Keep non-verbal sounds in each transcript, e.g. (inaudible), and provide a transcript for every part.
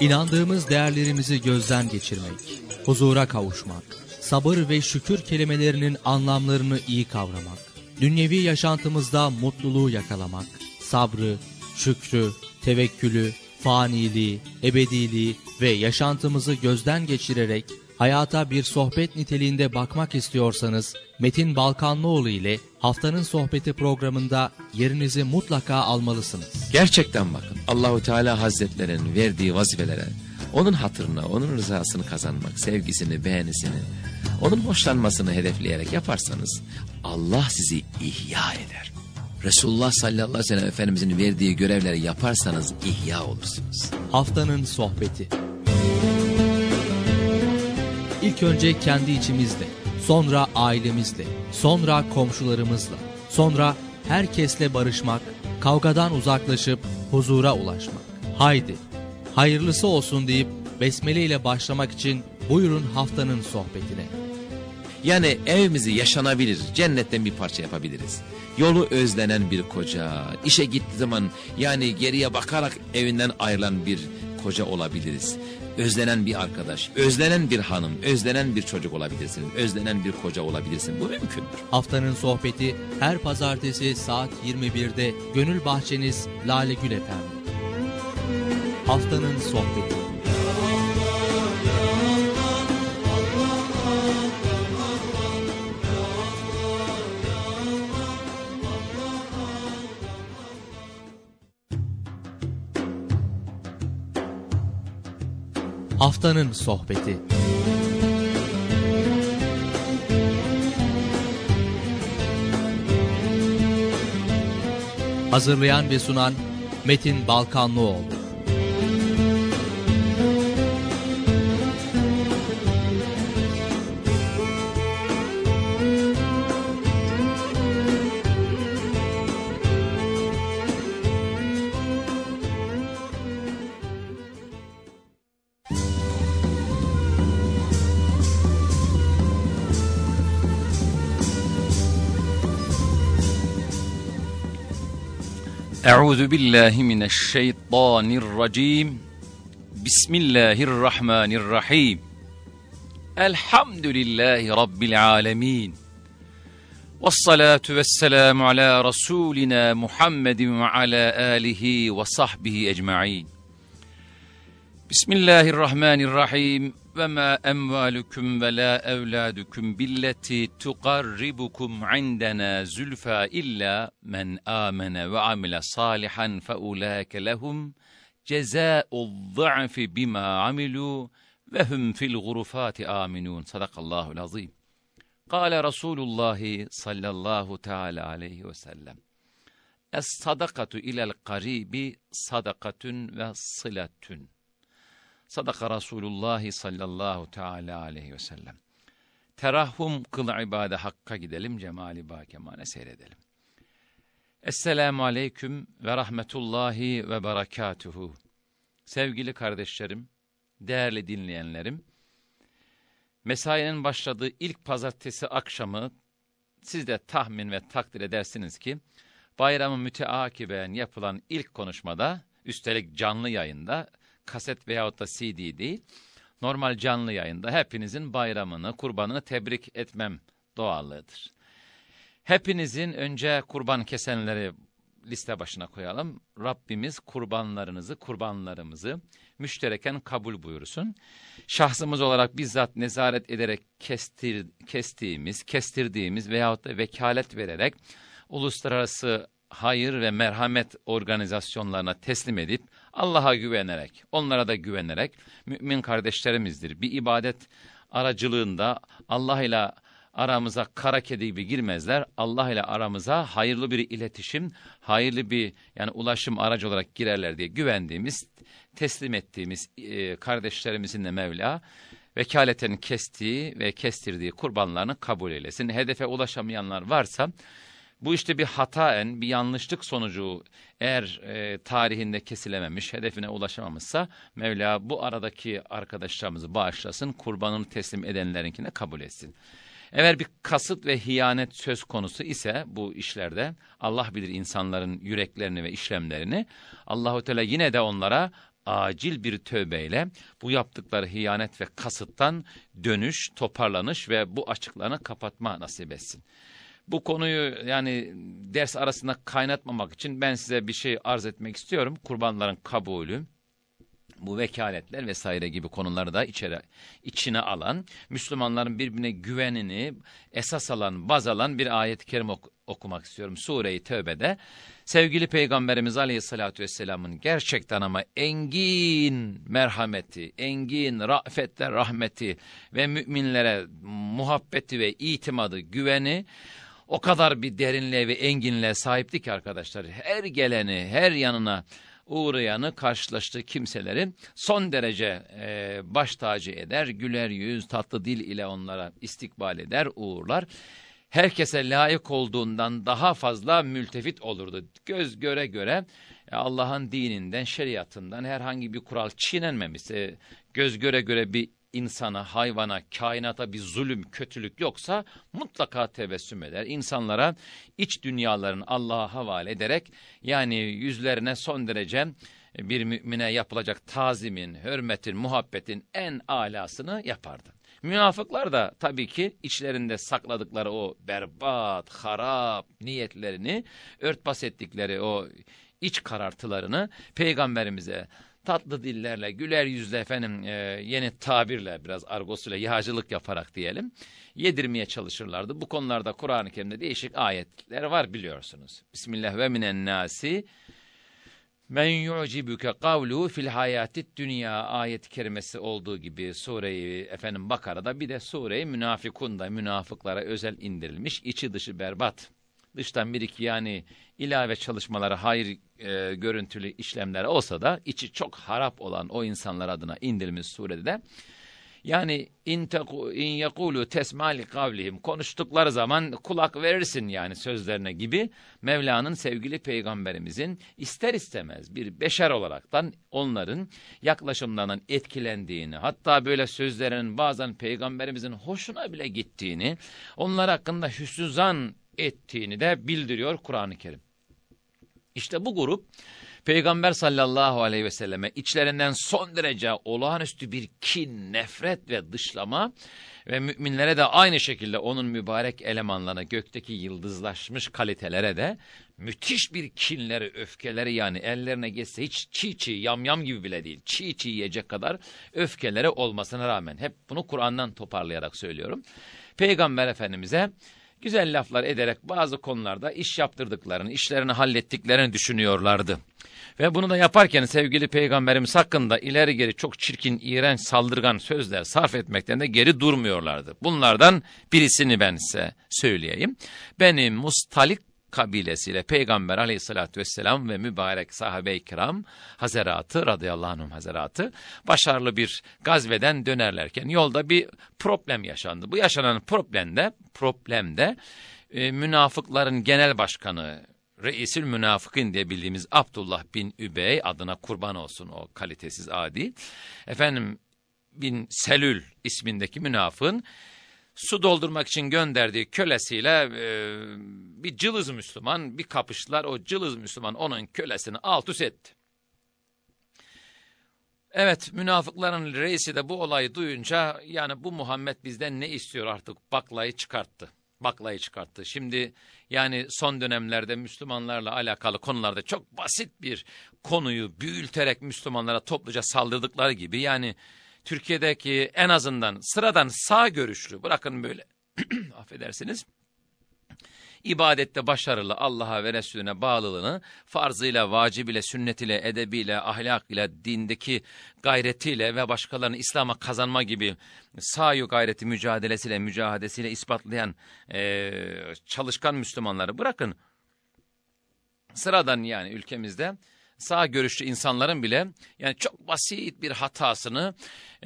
İnandığımız değerlerimizi gözden geçirmek, huzura kavuşmak, sabır ve şükür kelimelerinin anlamlarını iyi kavramak, dünyevi yaşantımızda mutluluğu yakalamak, sabrı, şükrü, tevekkülü, faniliği, ebediliği ve yaşantımızı gözden geçirerek hayata bir sohbet niteliğinde bakmak istiyorsanız Metin Balkanlıoğlu ile haftanın sohbeti programında yerinizi mutlaka almalısınız. Gerçekten bakın Allahu Teala Hazretlerinin verdiği vazifelere onun hatırına, onun rızasını kazanmak, sevgisini, beğenisini, onun hoşlanmasını hedefleyerek yaparsanız Allah sizi ihya eder. Resulullah sallallahu aleyhi ve sellem Efendimizin verdiği görevleri yaparsanız ihya olursunuz. Haftanın sohbeti. İlk önce kendi içimizde, sonra ailemizle, sonra komşularımızla, sonra herkesle barışmak, kavgadan uzaklaşıp huzura ulaşmak. Haydi, hayırlısı olsun deyip besmele ile başlamak için buyurun haftanın sohbetine. Yani evimizi yaşanabilir, cennetten bir parça yapabiliriz. Yolu özlenen bir koca, işe gittiği zaman yani geriye bakarak evinden ayrılan bir koca olabiliriz. Özlenen bir arkadaş, özlenen bir hanım, özlenen bir çocuk olabilirsin, özlenen bir koca olabilirsin. Bu mümkündür. Haftanın sohbeti her pazartesi saat 21'de Gönül Bahçeniz Lale Gül Efendi. Haftanın sohbeti. Haftanın sohbeti. Hazırlayan ve sunan Metin Balkanlıoğlu. أعوذ بالله من الشيطان الرجيم. بسم الله الرحمن الرحيم. الحمد لله رب العالمين. والصلاة والسلام على رسولنا محمد وعلى آله وصحبه أجمعين. بسم الله الرحمن الرحيم. وما أموالكم ولا أولادكم بالتي تقربكم عندنا زلفى إلا من آمن وعمل صالحا فأولئك لهم جزاء الضعف بما عملوا وهم في الغرفات آمنون. صدق الله العظيم. قال رسول الله صلى الله تعالى عليه وسلم الصدقة إلى القريب صدقة وصلة. Sadaka Resulullah sallallahu teala aleyhi ve sellem. Terahhum kıl ibade hakka gidelim, cemali bakemane seyredelim. Esselamu aleyküm ve rahmetullahi ve berekatuhu. Sevgili kardeşlerim, değerli dinleyenlerim, mesainin başladığı ilk pazartesi akşamı siz de tahmin ve takdir edersiniz ki, bayramı müteakiben yapılan ilk konuşmada, üstelik canlı yayında, kaset veyahut da CD değil, normal canlı yayında hepinizin bayramını, kurbanını tebrik etmem doğallığıdır. Hepinizin önce kurban kesenleri liste başına koyalım. Rabbimiz kurbanlarınızı, kurbanlarımızı müştereken kabul buyursun. Şahsımız olarak bizzat nezaret ederek kestir, kestiğimiz, kestirdiğimiz veyahut da vekalet vererek uluslararası hayır ve merhamet organizasyonlarına teslim edip Allah'a güvenerek, onlara da güvenerek mümin kardeşlerimizdir. Bir ibadet aracılığında Allah ile aramıza kara kedi gibi girmezler. Allah ile aramıza hayırlı bir iletişim, hayırlı bir yani ulaşım aracı olarak girerler diye güvendiğimiz, teslim ettiğimiz e, kardeşlerimizin de Mevla vekaleten kestiği ve kestirdiği kurbanlarını kabul eylesin. Hedefe ulaşamayanlar varsa bu işte bir hataen, bir yanlışlık sonucu eğer e, tarihinde kesilememiş, hedefine ulaşamamışsa Mevla bu aradaki arkadaşlarımızı bağışlasın, kurbanını teslim edenlerinkine kabul etsin. Eğer bir kasıt ve hiyanet söz konusu ise bu işlerde Allah bilir insanların yüreklerini ve işlemlerini. Allahu Teala yine de onlara acil bir tövbeyle bu yaptıkları hiyanet ve kasıttan dönüş, toparlanış ve bu açıklarını kapatma nasip etsin. Bu konuyu yani ders arasında kaynatmamak için ben size bir şey arz etmek istiyorum. Kurbanların kabulü, bu vekaletler vesaire gibi konuları da içeri, içine alan, Müslümanların birbirine güvenini esas alan, baz alan bir ayet-i kerime ok okumak istiyorum. Sure-i Tevbe'de sevgili Peygamberimiz Aleyhisselatü Vesselam'ın gerçekten ama engin merhameti, engin rafetle rahmeti ve müminlere muhabbeti ve itimadı, güveni o kadar bir derinliğe ve enginliğe sahipti ki arkadaşlar her geleni, her yanına uğrayanı karşılaştığı kimselerin son derece e, baş tacı eder, güler yüz, tatlı dil ile onlara istikbal eder, uğurlar. Herkese layık olduğundan daha fazla mültefit olurdu. Göz göre göre e, Allah'ın dininden, şeriatından herhangi bir kural çiğnenmemişse, göz göre göre bir insana, hayvana, kainata bir zulüm, kötülük yoksa mutlaka tebessüm eder. İnsanlara iç dünyalarını Allah'a havale ederek yani yüzlerine son derece bir mümine yapılacak tazimin, hürmetin, muhabbetin en alasını yapardı. Münafıklar da tabii ki içlerinde sakladıkları o berbat, harap niyetlerini örtbas ettikleri o iç karartılarını peygamberimize tatlı dillerle, güler yüzle efendim e, yeni tabirle biraz argosuyla yağcılık yaparak diyelim yedirmeye çalışırlardı. Bu konularda Kur'an-ı Kerim'de değişik ayetler var biliyorsunuz. Bismillah ve minen nasi men yu'cibuke kavluhu fil hayati dünya ayet kerimesi olduğu gibi sureyi efendim Bakara'da bir de sureyi münafıkunda münafıklara özel indirilmiş içi dışı berbat dıştan bir iki yani ilave çalışmalara hayır e, görüntülü işlemler olsa da içi çok harap olan o insanlar adına indirilmiş surede de yani in, teku, in yakulu tesmali kavlihim konuştukları zaman kulak verirsin yani sözlerine gibi Mevla'nın sevgili peygamberimizin ister istemez bir beşer olaraktan onların yaklaşımlarından etkilendiğini hatta böyle sözlerinin bazen peygamberimizin hoşuna bile gittiğini onlar hakkında hüsnü zan ettiğini de bildiriyor Kur'an-ı Kerim. İşte bu grup Peygamber sallallahu aleyhi ve selleme içlerinden son derece olağanüstü bir kin, nefret ve dışlama ve müminlere de aynı şekilde onun mübarek elemanlarına gökteki yıldızlaşmış kalitelere de müthiş bir kinleri, öfkeleri yani ellerine geçse hiç çiğ çiğ yamyam gibi bile değil. Çiğ çiğ yiyecek kadar öfkeleri olmasına rağmen hep bunu Kur'an'dan toparlayarak söylüyorum. Peygamber Efendimiz'e güzel laflar ederek bazı konularda iş yaptırdıklarını, işlerini hallettiklerini düşünüyorlardı. Ve bunu da yaparken sevgili peygamberimiz hakkında ileri geri çok çirkin, iğrenç, saldırgan sözler sarf etmekten de geri durmuyorlardı. Bunlardan birisini ben size söyleyeyim. Benim Mustalik kabilesiyle Peygamber aleyhissalatü vesselam ve mübarek sahabe-i kiram hazeratı radıyallahu anhum hazeratı başarılı bir gazveden dönerlerken yolda bir problem yaşandı. Bu yaşanan problemde problemde e, münafıkların genel başkanı Reisül Münafıkın diye bildiğimiz Abdullah bin Übey adına kurban olsun o kalitesiz adi. Efendim bin Selül ismindeki münafığın su doldurmak için gönderdiği kölesiyle e, bir cılız Müslüman bir kapıştılar. O cılız Müslüman onun kölesini alt üst etti. Evet münafıkların reisi de bu olayı duyunca yani bu Muhammed bizden ne istiyor artık baklayı çıkarttı. Baklayı çıkarttı. Şimdi yani son dönemlerde Müslümanlarla alakalı konularda çok basit bir konuyu büyülterek Müslümanlara topluca saldırdıkları gibi yani Türkiye'deki en azından sıradan sağ görüşlü bırakın böyle (clears throat) affedersiniz ibadette başarılı Allah'a ve Resulüne bağlılığını farzıyla, vacibiyle, sünnetiyle, edebiyle, ahlakıyla, dindeki gayretiyle ve başkalarını İslam'a kazanma gibi sayu gayreti mücadelesiyle, mücahadesiyle ispatlayan e, çalışkan Müslümanları bırakın. Sıradan yani ülkemizde sağ görüşlü insanların bile yani çok basit bir hatasını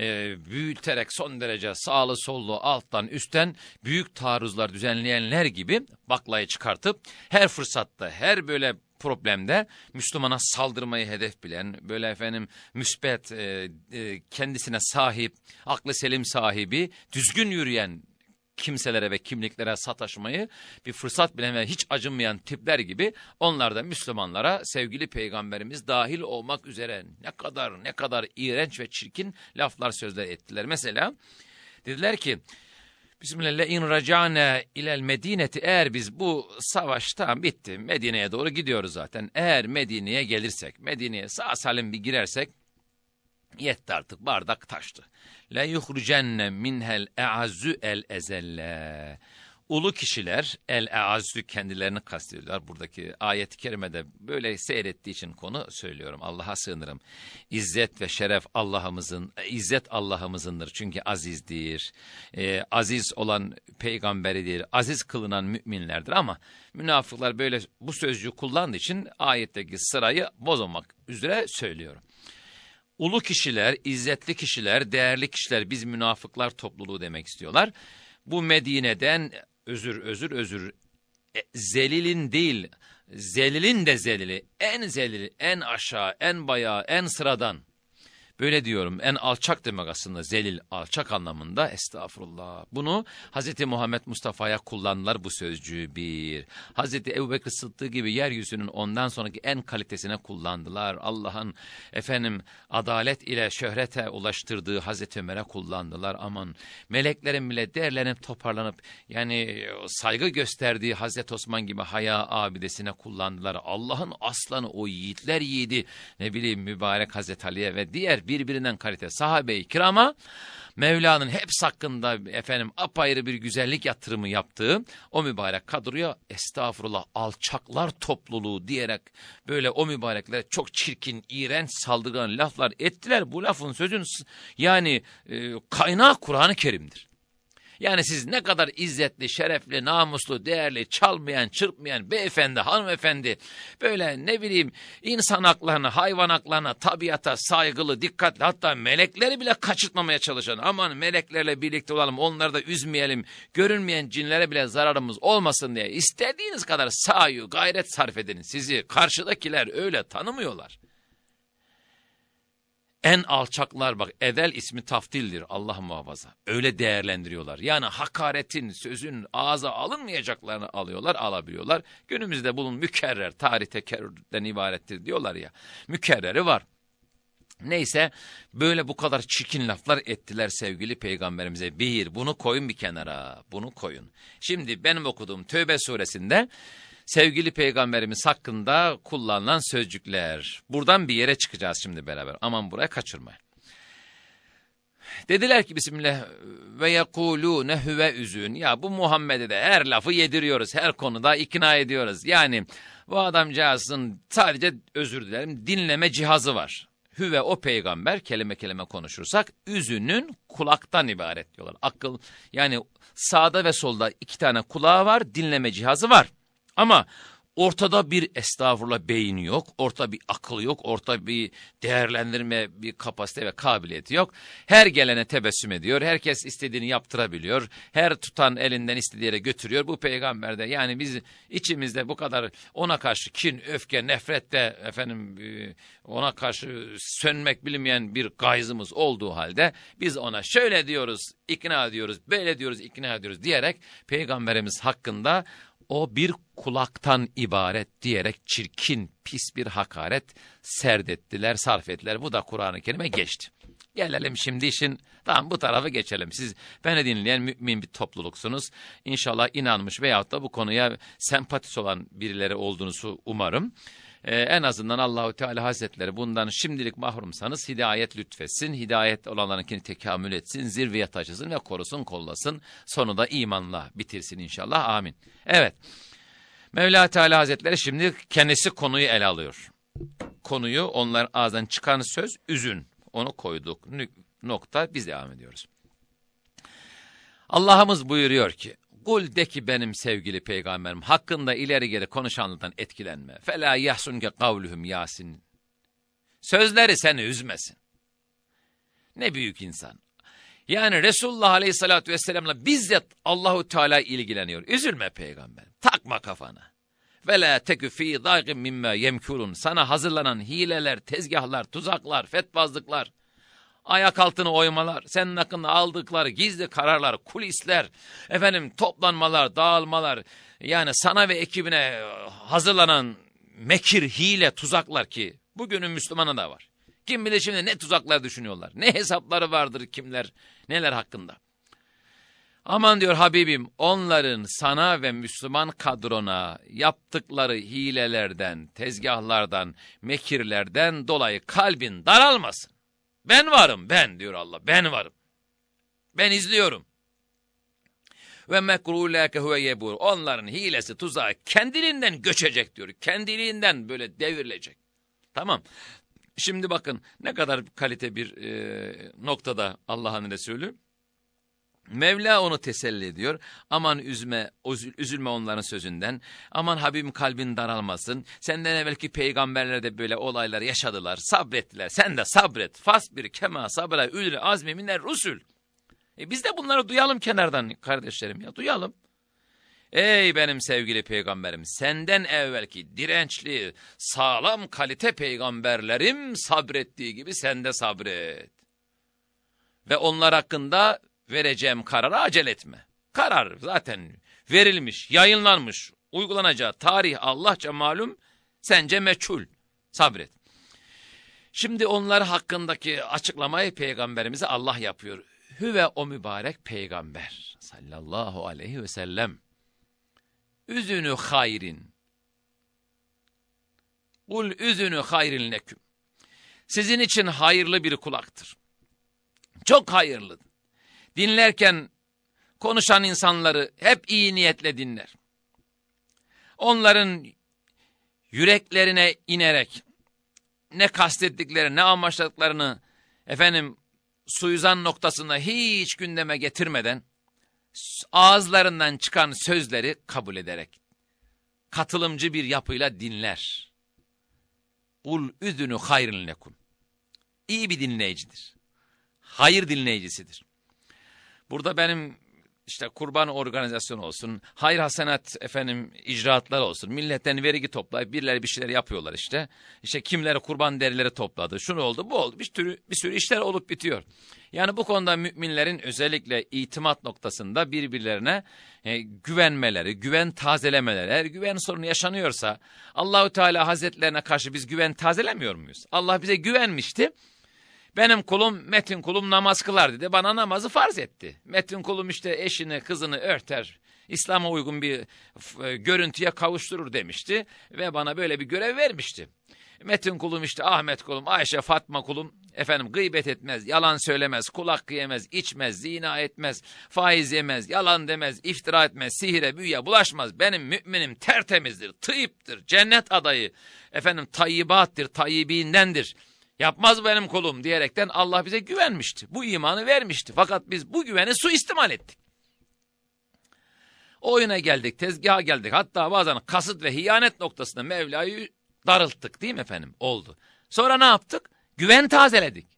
e, büyüterek son derece sağlı sollu alttan üstten büyük taarruzlar düzenleyenler gibi baklayı çıkartıp her fırsatta her böyle problemde Müslümana saldırmayı hedef bilen, böyle efendim müspet, e, e, kendisine sahip, aklı selim sahibi, düzgün yürüyen kimselere ve kimliklere sataşmayı bir fırsat bilen ve hiç acınmayan tipler gibi onlar da Müslümanlara sevgili peygamberimiz dahil olmak üzere ne kadar ne kadar iğrenç ve çirkin laflar sözler ettiler. Mesela dediler ki Bismillah in racane ilel medineti eğer biz bu savaş tamam bitti Medine'ye doğru gidiyoruz zaten. Eğer Medine'ye gelirsek Medine'ye sağ salim bir girersek yetti artık bardak taştı. Le yuhrucenne minhel e'azzu el ezelle. Ulu kişiler el eazzü kendilerini kastediyorlar. Buradaki ayet-i kerimede böyle seyrettiği için konu söylüyorum. Allah'a sığınırım. İzzet ve şeref Allah'ımızın, izzet Allah'ımızındır. Çünkü azizdir. Ee, aziz olan peygamberidir. Aziz kılınan müminlerdir ama münafıklar böyle bu sözcüğü kullandığı için ayetteki sırayı bozmamak üzere söylüyorum. Ulu kişiler, izzetli kişiler, değerli kişiler biz münafıklar topluluğu demek istiyorlar. Bu Medine'den özür özür özür. E, zelilin değil zelilin de zelili. En zelili en aşağı en bayağı en sıradan Böyle diyorum en alçak demek aslında zelil alçak anlamında estağfurullah. Bunu Hazreti Muhammed Mustafa'ya kullandılar bu sözcüğü bir. Hazreti Ebu Bekir Sıddık gibi yeryüzünün ondan sonraki en kalitesine kullandılar. Allah'ın efendim adalet ile şöhrete ulaştırdığı Hazreti Ömer'e kullandılar. Aman meleklerin bile değerlenip toparlanıp yani saygı gösterdiği Hazreti Osman gibi haya abidesine kullandılar. Allah'ın aslanı o yiğitler yiğidi ne bileyim mübarek Hazreti Ali'ye ve diğer birbirinden kalite sahabe-i kirama Mevla'nın hep hakkında efendim apayrı bir güzellik yatırımı yaptığı o mübarek kadroya estağfurullah alçaklar topluluğu diyerek böyle o mübareklere çok çirkin, iğrenç saldırgan laflar ettiler. Bu lafın sözün yani e, kaynağı Kur'an-ı Kerim'dir. Yani siz ne kadar izzetli, şerefli, namuslu, değerli, çalmayan, çırpmayan beyefendi, hanımefendi, böyle ne bileyim insan haklarına, hayvan haklarına, tabiata saygılı, dikkatli, hatta melekleri bile kaçırtmamaya çalışan, aman meleklerle birlikte olalım, onları da üzmeyelim, görünmeyen cinlere bile zararımız olmasın diye istediğiniz kadar sayu, gayret sarf edin. Sizi karşıdakiler öyle tanımıyorlar. En alçaklar bak evvel ismi taftildir Allah muhafaza. Öyle değerlendiriyorlar. Yani hakaretin, sözün ağza alınmayacaklarını alıyorlar, alabiliyorlar. Günümüzde bunun mükerrer, tarih tekerrürden ibarettir diyorlar ya. Mükerreri var. Neyse böyle bu kadar çirkin laflar ettiler sevgili peygamberimize. Bir bunu koyun bir kenara bunu koyun. Şimdi benim okuduğum Tövbe suresinde sevgili peygamberimiz hakkında kullanılan sözcükler. Buradan bir yere çıkacağız şimdi beraber. Aman buraya kaçırmayın. Dediler ki Bismillah ve yekulûne huve üzün. Ya bu Muhammed'e de her lafı yediriyoruz. Her konuda ikna ediyoruz. Yani bu adamcağızın sadece özür dilerim dinleme cihazı var. Hüve o peygamber kelime kelime konuşursak üzünün kulaktan ibaret diyorlar. Akıl yani sağda ve solda iki tane kulağı var dinleme cihazı var. Ama ortada bir estağfurullah beyin yok, orta bir akıl yok, orta bir değerlendirme, bir kapasite ve kabiliyeti yok. Her gelene tebessüm ediyor, herkes istediğini yaptırabiliyor, her tutan elinden istediği yere götürüyor. Bu peygamberde yani biz içimizde bu kadar ona karşı kin, öfke, nefrette efendim e, ona karşı sönmek bilmeyen bir gayzımız olduğu halde biz ona şöyle diyoruz, ikna ediyoruz, böyle diyoruz, ikna ediyoruz diyerek peygamberimiz hakkında o bir kulaktan ibaret diyerek çirkin, pis bir hakaret serdettiler, sarf ettiler. Bu da Kur'an-ı Kerim'e geçti. Gelelim şimdi işin, tamam bu tarafa geçelim. Siz beni dinleyen mümin bir topluluksunuz. İnşallah inanmış veyahut da bu konuya sempatisi olan birileri olduğunuzu umarım e, en azından Allahu Teala Hazretleri bundan şimdilik mahrumsanız hidayet lütfetsin, hidayet olanlarınkini tekamül etsin, zirveye taşısın ve korusun, kollasın. Sonu da imanla bitirsin inşallah. Amin. Evet. Mevla Teala Hazretleri şimdi kendisi konuyu ele alıyor. Konuyu onlar ağzından çıkan söz üzün. Onu koyduk. Nokta biz devam ediyoruz. Allah'ımız buyuruyor ki Kul de ki benim sevgili peygamberim hakkında ileri geri konuşanlardan etkilenme. Fela yahsunke kavluhum yasin. Sözleri seni üzmesin. Ne büyük insan. Yani Resulullah Aleyhisselatü Vesselam'la bizzat Allahu Teala ilgileniyor. Üzülme peygamber. Takma kafana. Ve la tekü fî dâgim mimmâ yemkurun. Sana hazırlanan hileler, tezgahlar, tuzaklar, fetbazlıklar. Ayak altını oymalar, senin hakkında aldıkları gizli kararlar, kulisler, efendim toplanmalar, dağılmalar, yani sana ve ekibine hazırlanan mekir, hile, tuzaklar ki bugünün Müslümanı da var. Kim bilir şimdi ne tuzaklar düşünüyorlar, ne hesapları vardır kimler, neler hakkında. Aman diyor Habibim onların sana ve Müslüman kadrona yaptıkları hilelerden, tezgahlardan, mekirlerden dolayı kalbin daralmasın. Ben varım ben diyor Allah ben varım. Ben izliyorum. Ve mekruleke huve yebur. Onların hilesi tuzağı kendiliğinden göçecek diyor. Kendiliğinden böyle devrilecek. Tamam. Şimdi bakın ne kadar kalite bir e, noktada Allah'ın Resulü. Mevla onu teselli ediyor. Aman üzme, üzülme onların sözünden. Aman Habibim kalbin daralmasın. Senden evvelki peygamberler de böyle olaylar yaşadılar. Sabrettiler. Sen de sabret. Fas bir kema sabra ülü azmi minler rusul. E biz de bunları duyalım kenardan kardeşlerim ya duyalım. Ey benim sevgili peygamberim senden evvelki dirençli sağlam kalite peygamberlerim sabrettiği gibi sen de sabret. Ve onlar hakkında vereceğim karara acele etme. Karar zaten verilmiş, yayınlanmış, uygulanacağı tarih Allahça malum, sence meçhul. Sabret. Şimdi onlar hakkındaki açıklamayı peygamberimize Allah yapıyor. Hüve o mübarek peygamber sallallahu aleyhi ve sellem. Üzünü hayrin. Kul üzünü hayrin leküm. Sizin için hayırlı bir kulaktır. Çok hayırlı. Dinlerken konuşan insanları hep iyi niyetle dinler. Onların yüreklerine inerek ne kastettikleri, ne amaçladıklarını efendim suizan noktasında hiç gündeme getirmeden ağızlarından çıkan sözleri kabul ederek katılımcı bir yapıyla dinler. Ul üzünü hayrın lekum. İyi bir dinleyicidir. Hayır dinleyicisidir. Burada benim işte kurban organizasyonu olsun, hayır hasenat efendim icraatlar olsun. Milletten vergi toplayıp birileri bir şeyler yapıyorlar işte. İşte kimleri kurban derileri topladı, şunu oldu, bu oldu. Bir sürü, bir sürü işler olup bitiyor. Yani bu konuda müminlerin özellikle itimat noktasında birbirlerine e, güvenmeleri, güven tazelemeleri. Eğer güven sorunu yaşanıyorsa Allahü Teala Hazretlerine karşı biz güven tazelemiyor muyuz? Allah bize güvenmişti. Benim kulum Metin kulum namaz kılar dedi. Bana namazı farz etti. Metin kulum işte eşini kızını örter. İslam'a uygun bir e, görüntüye kavuşturur demişti. Ve bana böyle bir görev vermişti. Metin kulum işte Ahmet kulum, Ayşe, Fatma kulum efendim gıybet etmez, yalan söylemez, kulak yemez, içmez, zina etmez, faiz yemez, yalan demez, iftira etmez, sihire, büyüye bulaşmaz. Benim müminim tertemizdir, tıyıptır, cennet adayı, efendim tayyibattır, tayyibindendir. Yapmaz benim kulum diyerekten Allah bize güvenmişti. Bu imanı vermişti. Fakat biz bu güveni suistimal ettik. Oyuna geldik, tezgaha geldik. Hatta bazen kasıt ve hiyanet noktasında Mevla'yı darılttık değil mi efendim? Oldu. Sonra ne yaptık? Güven tazeledik.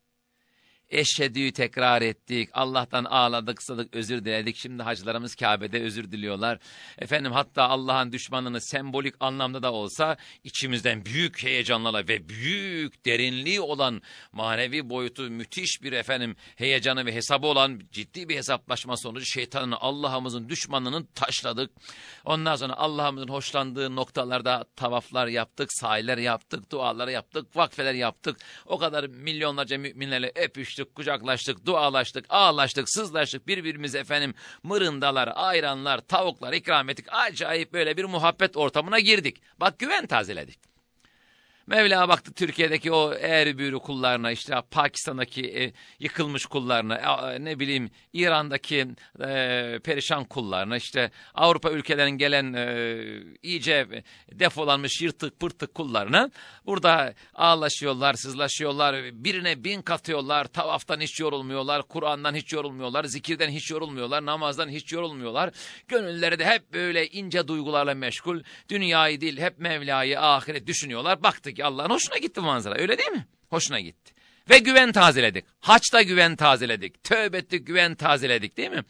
Eşhedü'yü tekrar ettik. Allah'tan ağladık, sadık, özür diledik. Şimdi hacılarımız Kabe'de özür diliyorlar. Efendim hatta Allah'ın düşmanını sembolik anlamda da olsa içimizden büyük heyecanlarla ve büyük derinliği olan manevi boyutu müthiş bir efendim heyecanı ve hesabı olan ciddi bir hesaplaşma sonucu şeytanın Allah'ımızın düşmanını taşladık. Ondan sonra Allah'ımızın hoşlandığı noktalarda tavaflar yaptık, sahiler yaptık, dualar yaptık, vakfeler yaptık. O kadar milyonlarca müminlerle öpüştük öpüştük, kucaklaştık, dualaştık, ağlaştık, sızlaştık. Birbirimize efendim mırındalar, ayranlar, tavuklar ikram ettik. Acayip böyle bir muhabbet ortamına girdik. Bak güven tazeledik. Mevla baktı Türkiye'deki o eğri büğrü kullarına işte Pakistan'daki e, yıkılmış kullarına e, ne bileyim İran'daki e, perişan kullarına işte Avrupa ülkelerinin gelen e, iyice defolanmış yırtık pırtık kullarına burada ağlaşıyorlar sızlaşıyorlar birine bin katıyorlar tavaftan hiç yorulmuyorlar Kur'an'dan hiç yorulmuyorlar zikirden hiç yorulmuyorlar namazdan hiç yorulmuyorlar. Gönülleri de hep böyle ince duygularla meşgul dünyayı değil hep Mevla'yı ahiret düşünüyorlar. Baktık ki Allah'ın hoşuna gitti manzara öyle değil mi? Hoşuna gitti. Ve güven tazeledik. Haçta güven tazeledik. Tövbe ettik güven tazeledik değil mi?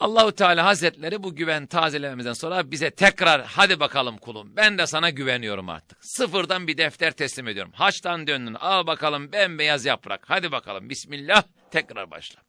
Allahu Teala Hazretleri bu güven tazelememizden sonra bize tekrar hadi bakalım kulum ben de sana güveniyorum artık. Sıfırdan bir defter teslim ediyorum. Haçtan döndün al bakalım bembeyaz yaprak hadi bakalım bismillah tekrar başla.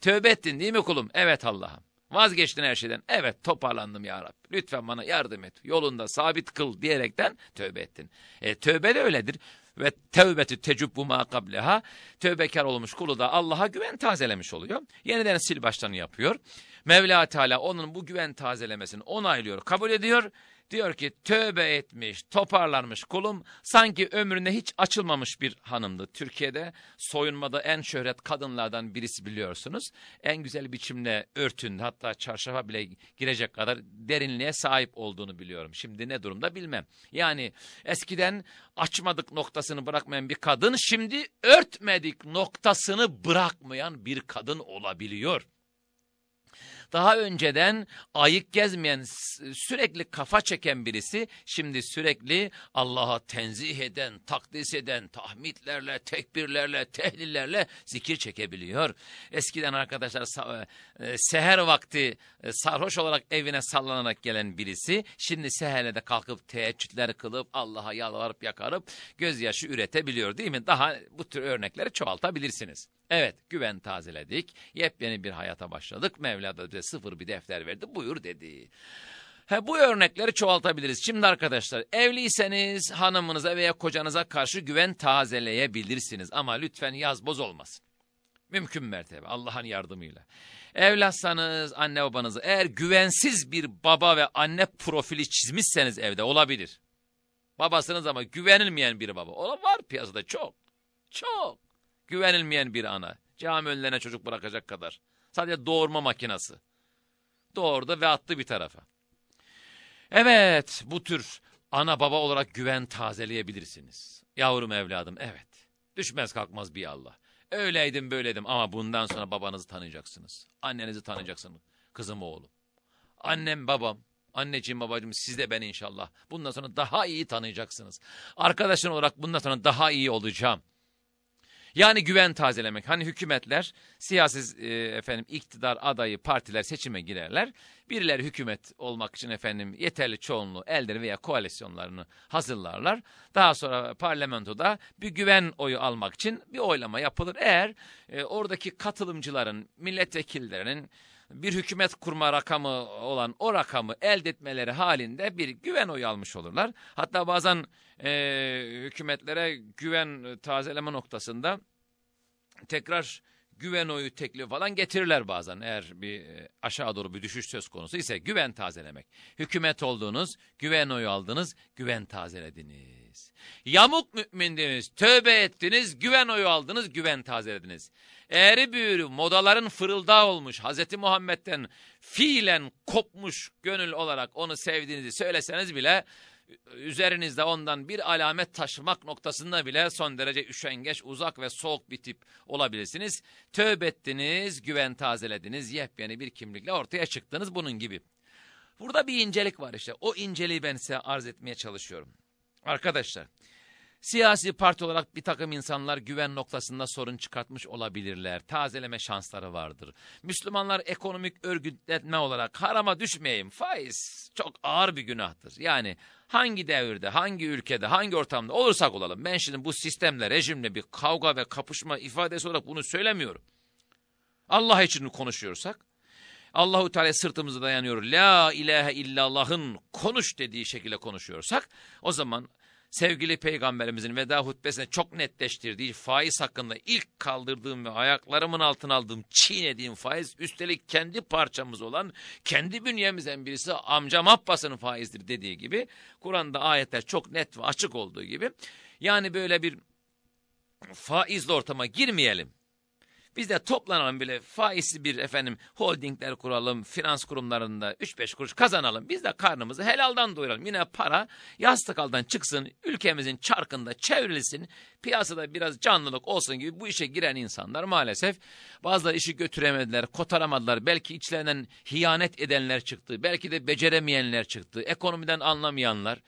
Tövbe ettin değil mi kulum? Evet Allah'ım. Vazgeçtin her şeyden. Evet toparlandım ya Rabbi. Lütfen bana yardım et. Yolunda sabit kıl diyerekten tövbe ettin. E, tövbe de öyledir. Ve tevbeti tecubbu ma kableha. Tövbekar olmuş kulu da Allah'a güven tazelemiş oluyor. Yeniden sil baştan yapıyor. Mevla Teala onun bu güven tazelemesini onaylıyor, kabul ediyor. Diyor ki tövbe etmiş, toparlanmış kulum sanki ömrüne hiç açılmamış bir hanımdı. Türkiye'de soyunmada en şöhret kadınlardan birisi biliyorsunuz. En güzel biçimde örtündü hatta çarşafa bile girecek kadar derinliğe sahip olduğunu biliyorum. Şimdi ne durumda bilmem. Yani eskiden açmadık noktasını bırakmayan bir kadın şimdi örtmedik noktasını bırakmayan bir kadın olabiliyor daha önceden ayık gezmeyen, sürekli kafa çeken birisi şimdi sürekli Allah'a tenzih eden, takdis eden, tahmidlerle, tekbirlerle, tehlillerle zikir çekebiliyor. Eskiden arkadaşlar e, seher vakti e, sarhoş olarak evine sallanarak gelen birisi şimdi seherle de kalkıp teheccüdler kılıp Allah'a yalvarıp yakarıp gözyaşı üretebiliyor değil mi? Daha bu tür örnekleri çoğaltabilirsiniz. Evet güven tazeledik. Yepyeni bir hayata başladık. Mevla da bize sıfır bir defter verdi. Buyur dedi. He, bu örnekleri çoğaltabiliriz. Şimdi arkadaşlar evliyseniz hanımınıza veya kocanıza karşı güven tazeleyebilirsiniz. Ama lütfen yaz boz olmasın. Mümkün mertebe Allah'ın yardımıyla. Evlatsanız anne babanızı eğer güvensiz bir baba ve anne profili çizmişseniz evde olabilir. Babasınız ama güvenilmeyen bir baba. O var piyasada çok. Çok. Güvenilmeyen bir ana. Cami önlerine çocuk bırakacak kadar. Sadece doğurma makinası. Doğurdu ve attı bir tarafa. Evet bu tür ana baba olarak güven tazeleyebilirsiniz. Yavrum evladım evet. Düşmez kalkmaz bir Allah. Öyleydim böyleydim ama bundan sonra babanızı tanıyacaksınız. Annenizi tanıyacaksınız. Kızım oğlum. Annem babam. Anneciğim babacığım siz de ben inşallah. Bundan sonra daha iyi tanıyacaksınız. Arkadaşın olarak bundan sonra daha iyi olacağım. Yani güven tazelemek. Hani hükümetler siyasi e, efendim iktidar adayı partiler seçime girerler. Birileri hükümet olmak için efendim yeterli çoğunluğu elde veya koalisyonlarını hazırlarlar. Daha sonra parlamentoda bir güven oyu almak için bir oylama yapılır. Eğer e, oradaki katılımcıların, milletvekillerinin bir hükümet kurma rakamı olan o rakamı elde etmeleri halinde bir güven oyu almış olurlar. Hatta bazen e, hükümetlere güven tazeleme noktasında tekrar güven oyu teklifi falan getirirler bazen. Eğer bir e, aşağı doğru bir düşüş söz konusu ise güven tazelemek. Hükümet olduğunuz, güven oyu aldınız, güven tazelediniz. Yamuk mümindiniz, tövbe ettiniz, güven oyu aldınız, güven tazelediniz. Eğri büğrü modaların fırıldağı olmuş Hz. Muhammed'den fiilen kopmuş gönül olarak onu sevdiğinizi söyleseniz bile üzerinizde ondan bir alamet taşımak noktasında bile son derece üşengeç, uzak ve soğuk bir tip olabilirsiniz. Tövbe ettiniz, güven tazelediniz, yepyeni bir kimlikle ortaya çıktınız bunun gibi. Burada bir incelik var işte. O inceliği ben size arz etmeye çalışıyorum. Arkadaşlar, Siyasi parti olarak bir takım insanlar güven noktasında sorun çıkartmış olabilirler. Tazeleme şansları vardır. Müslümanlar ekonomik örgütlenme olarak harama düşmeyeyim. Faiz çok ağır bir günahtır. Yani hangi devirde, hangi ülkede, hangi ortamda olursak olalım. Ben şimdi bu sistemle, rejimle bir kavga ve kapışma ifadesi olarak bunu söylemiyorum. Allah için konuşuyorsak, Allahu Teala sırtımıza dayanıyor. La ilahe illallah'ın konuş dediği şekilde konuşuyorsak o zaman sevgili peygamberimizin veda hutbesine çok netleştirdiği faiz hakkında ilk kaldırdığım ve ayaklarımın altına aldığım çiğnediğim faiz üstelik kendi parçamız olan kendi bünyemizden birisi amcam Abbas'ın faizdir dediği gibi Kur'an'da ayetler çok net ve açık olduğu gibi yani böyle bir faizli ortama girmeyelim. Biz de toplanalım bile faizli bir efendim holdingler kuralım, finans kurumlarında 3-5 kuruş kazanalım. Biz de karnımızı helaldan doyuralım. Yine para yastık aldan çıksın, ülkemizin çarkında çevrilsin, piyasada biraz canlılık olsun gibi bu işe giren insanlar maalesef bazıları işi götüremediler, kotaramadılar. Belki içlerinden hiyanet edenler çıktı, belki de beceremeyenler çıktı, ekonomiden anlamayanlar.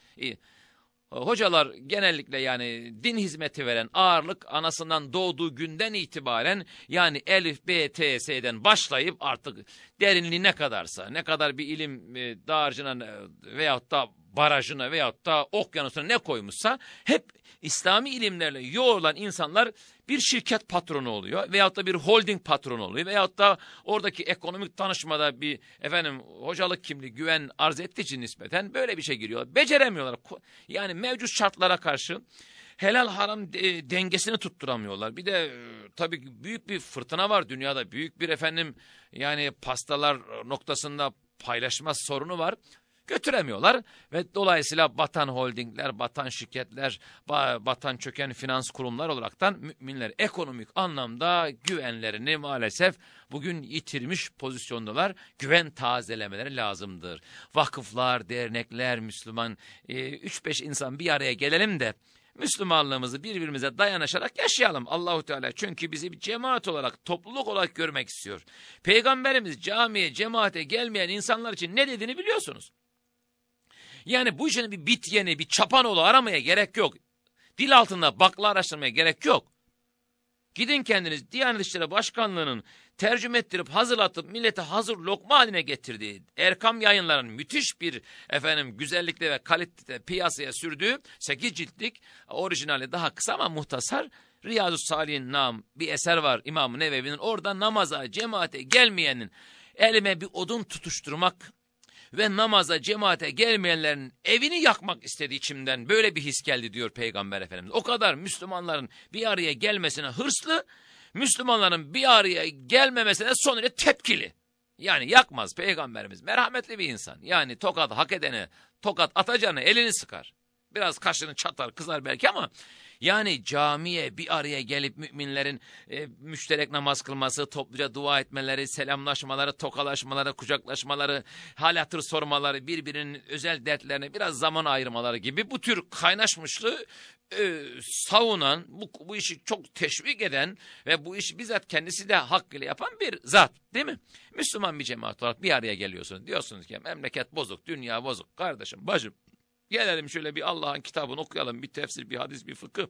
Hocalar genellikle yani din hizmeti veren ağırlık anasından doğduğu günden itibaren yani Elif, B, T, S'den başlayıp artık derinliği ne kadarsa ne kadar bir ilim e, dağarcığına e, veyahut da barajına veyahut da okyanusuna ne koymuşsa hep İslami ilimlerle yoğrulan insanlar bir şirket patronu oluyor veyahut da bir holding patronu oluyor veyahut da oradaki ekonomik danışmada bir efendim hocalık kimliği güven arz ettiği için nispeten böyle bir şey giriyor. Beceremiyorlar. Yani mevcut şartlara karşı helal haram dengesini tutturamıyorlar. Bir de e, tabii büyük bir fırtına var dünyada. Büyük bir efendim yani pastalar noktasında paylaşma sorunu var götüremiyorlar ve dolayısıyla batan holdingler, batan şirketler, batan çöken finans kurumlar olaraktan müminler ekonomik anlamda güvenlerini maalesef bugün yitirmiş pozisyondalar. Güven tazelemeleri lazımdır. Vakıflar, dernekler, Müslüman 3-5 e, insan bir araya gelelim de Müslümanlığımızı birbirimize dayanışarak yaşayalım. Allahu Teala çünkü bizi bir cemaat olarak, topluluk olarak görmek istiyor. Peygamberimiz camiye, cemaate gelmeyen insanlar için ne dediğini biliyorsunuz. Yani bu işin bir bit yeni, bir çapanoğlu aramaya gerek yok. Dil altında bakla araştırmaya gerek yok. Gidin kendiniz Diyanet İşleri Başkanlığı'nın tercüme ettirip hazırlatıp millete hazır lokma haline getirdiği Erkam yayınlarının müthiş bir efendim güzellikte ve kalitede piyasaya sürdüğü 8 ciltlik orijinali daha kısa ama muhtasar Riyazu Salih'in nam bir eser var İmam-ı Nevevi'nin orada namaza cemaate gelmeyenin elime bir odun tutuşturmak ve namaza cemaate gelmeyenlerin evini yakmak istedi içimden. Böyle bir his geldi diyor Peygamber Efendimiz. O kadar Müslümanların bir araya gelmesine hırslı, Müslümanların bir araya gelmemesine son tepkili. Yani yakmaz Peygamberimiz merhametli bir insan. Yani tokat hak edene tokat atacağını elini sıkar. Biraz kaşını çatar kızar belki ama yani camiye bir araya gelip müminlerin e, müşterek namaz kılması, topluca dua etmeleri, selamlaşmaları, tokalaşmaları, kucaklaşmaları, hal hatır sormaları, birbirinin özel dertlerine biraz zaman ayırmaları gibi bu tür kaynaşmışlığı e, savunan, bu, bu işi çok teşvik eden ve bu işi bizzat kendisi de hakkıyla yapan bir zat değil mi? Müslüman bir cemaat olarak bir araya geliyorsunuz. Diyorsunuz ki memleket bozuk, dünya bozuk, kardeşim, bacım Gelelim şöyle bir Allah'ın kitabını okuyalım. Bir tefsir, bir hadis, bir fıkıh.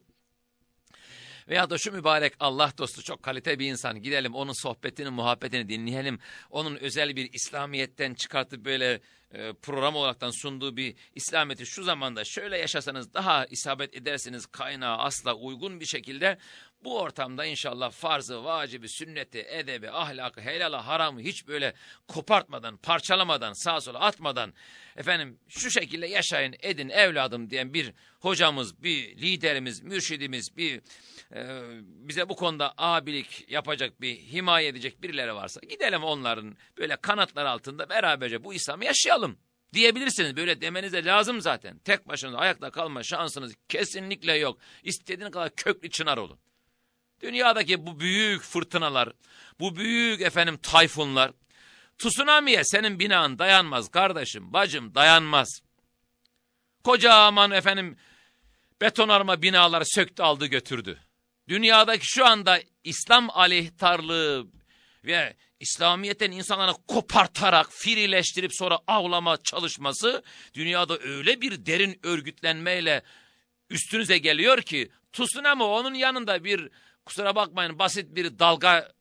Veya da şu mübarek Allah dostu çok kalite bir insan. Gidelim onun sohbetini, muhabbetini dinleyelim. Onun özel bir İslamiyet'ten çıkartıp böyle e, program olaraktan sunduğu bir İslamiyet'i şu zamanda şöyle yaşasanız daha isabet edersiniz kaynağı asla uygun bir şekilde bu ortamda inşallah farzı, vacibi, sünneti, edebi, ahlakı, helalı, haramı hiç böyle kopartmadan, parçalamadan, sağa sola atmadan efendim şu şekilde yaşayın edin evladım diyen bir hocamız, bir liderimiz, mürşidimiz, bir e, bize bu konuda abilik yapacak bir himaye edecek birileri varsa gidelim onların böyle kanatlar altında beraberce bu İslam'ı yaşayalım diyebilirsiniz. Böyle demeniz de lazım zaten. Tek başınıza ayakta kalma şansınız kesinlikle yok. İstediğiniz kadar köklü çınar olun. Dünyadaki bu büyük fırtınalar, bu büyük efendim tayfunlar, tsunami'ye senin binan dayanmaz kardeşim, bacım dayanmaz. Kocaman efendim betonarma binaları söktü aldı götürdü. Dünyadaki şu anda İslam aleyhtarlığı ve İslamiyet'ten insanları kopartarak, firileştirip sonra avlama çalışması dünyada öyle bir derin örgütlenmeyle üstünüze geliyor ki tsunami onun yanında bir kusura bakmayın basit bir dalga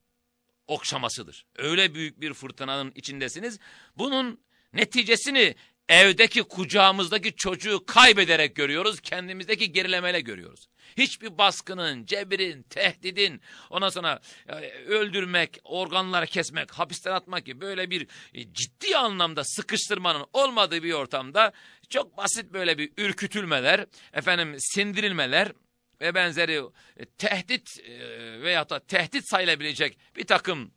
okşamasıdır. Öyle büyük bir fırtınanın içindesiniz. Bunun neticesini evdeki kucağımızdaki çocuğu kaybederek görüyoruz. Kendimizdeki gerilemeyle görüyoruz. Hiçbir baskının, cebirin, tehdidin, ondan sonra e, öldürmek, organları kesmek, hapisten atmak gibi böyle bir e, ciddi anlamda sıkıştırmanın olmadığı bir ortamda çok basit böyle bir ürkütülmeler, efendim sindirilmeler, ve benzeri e, tehdit e, veya da tehdit sayılabilecek bir takım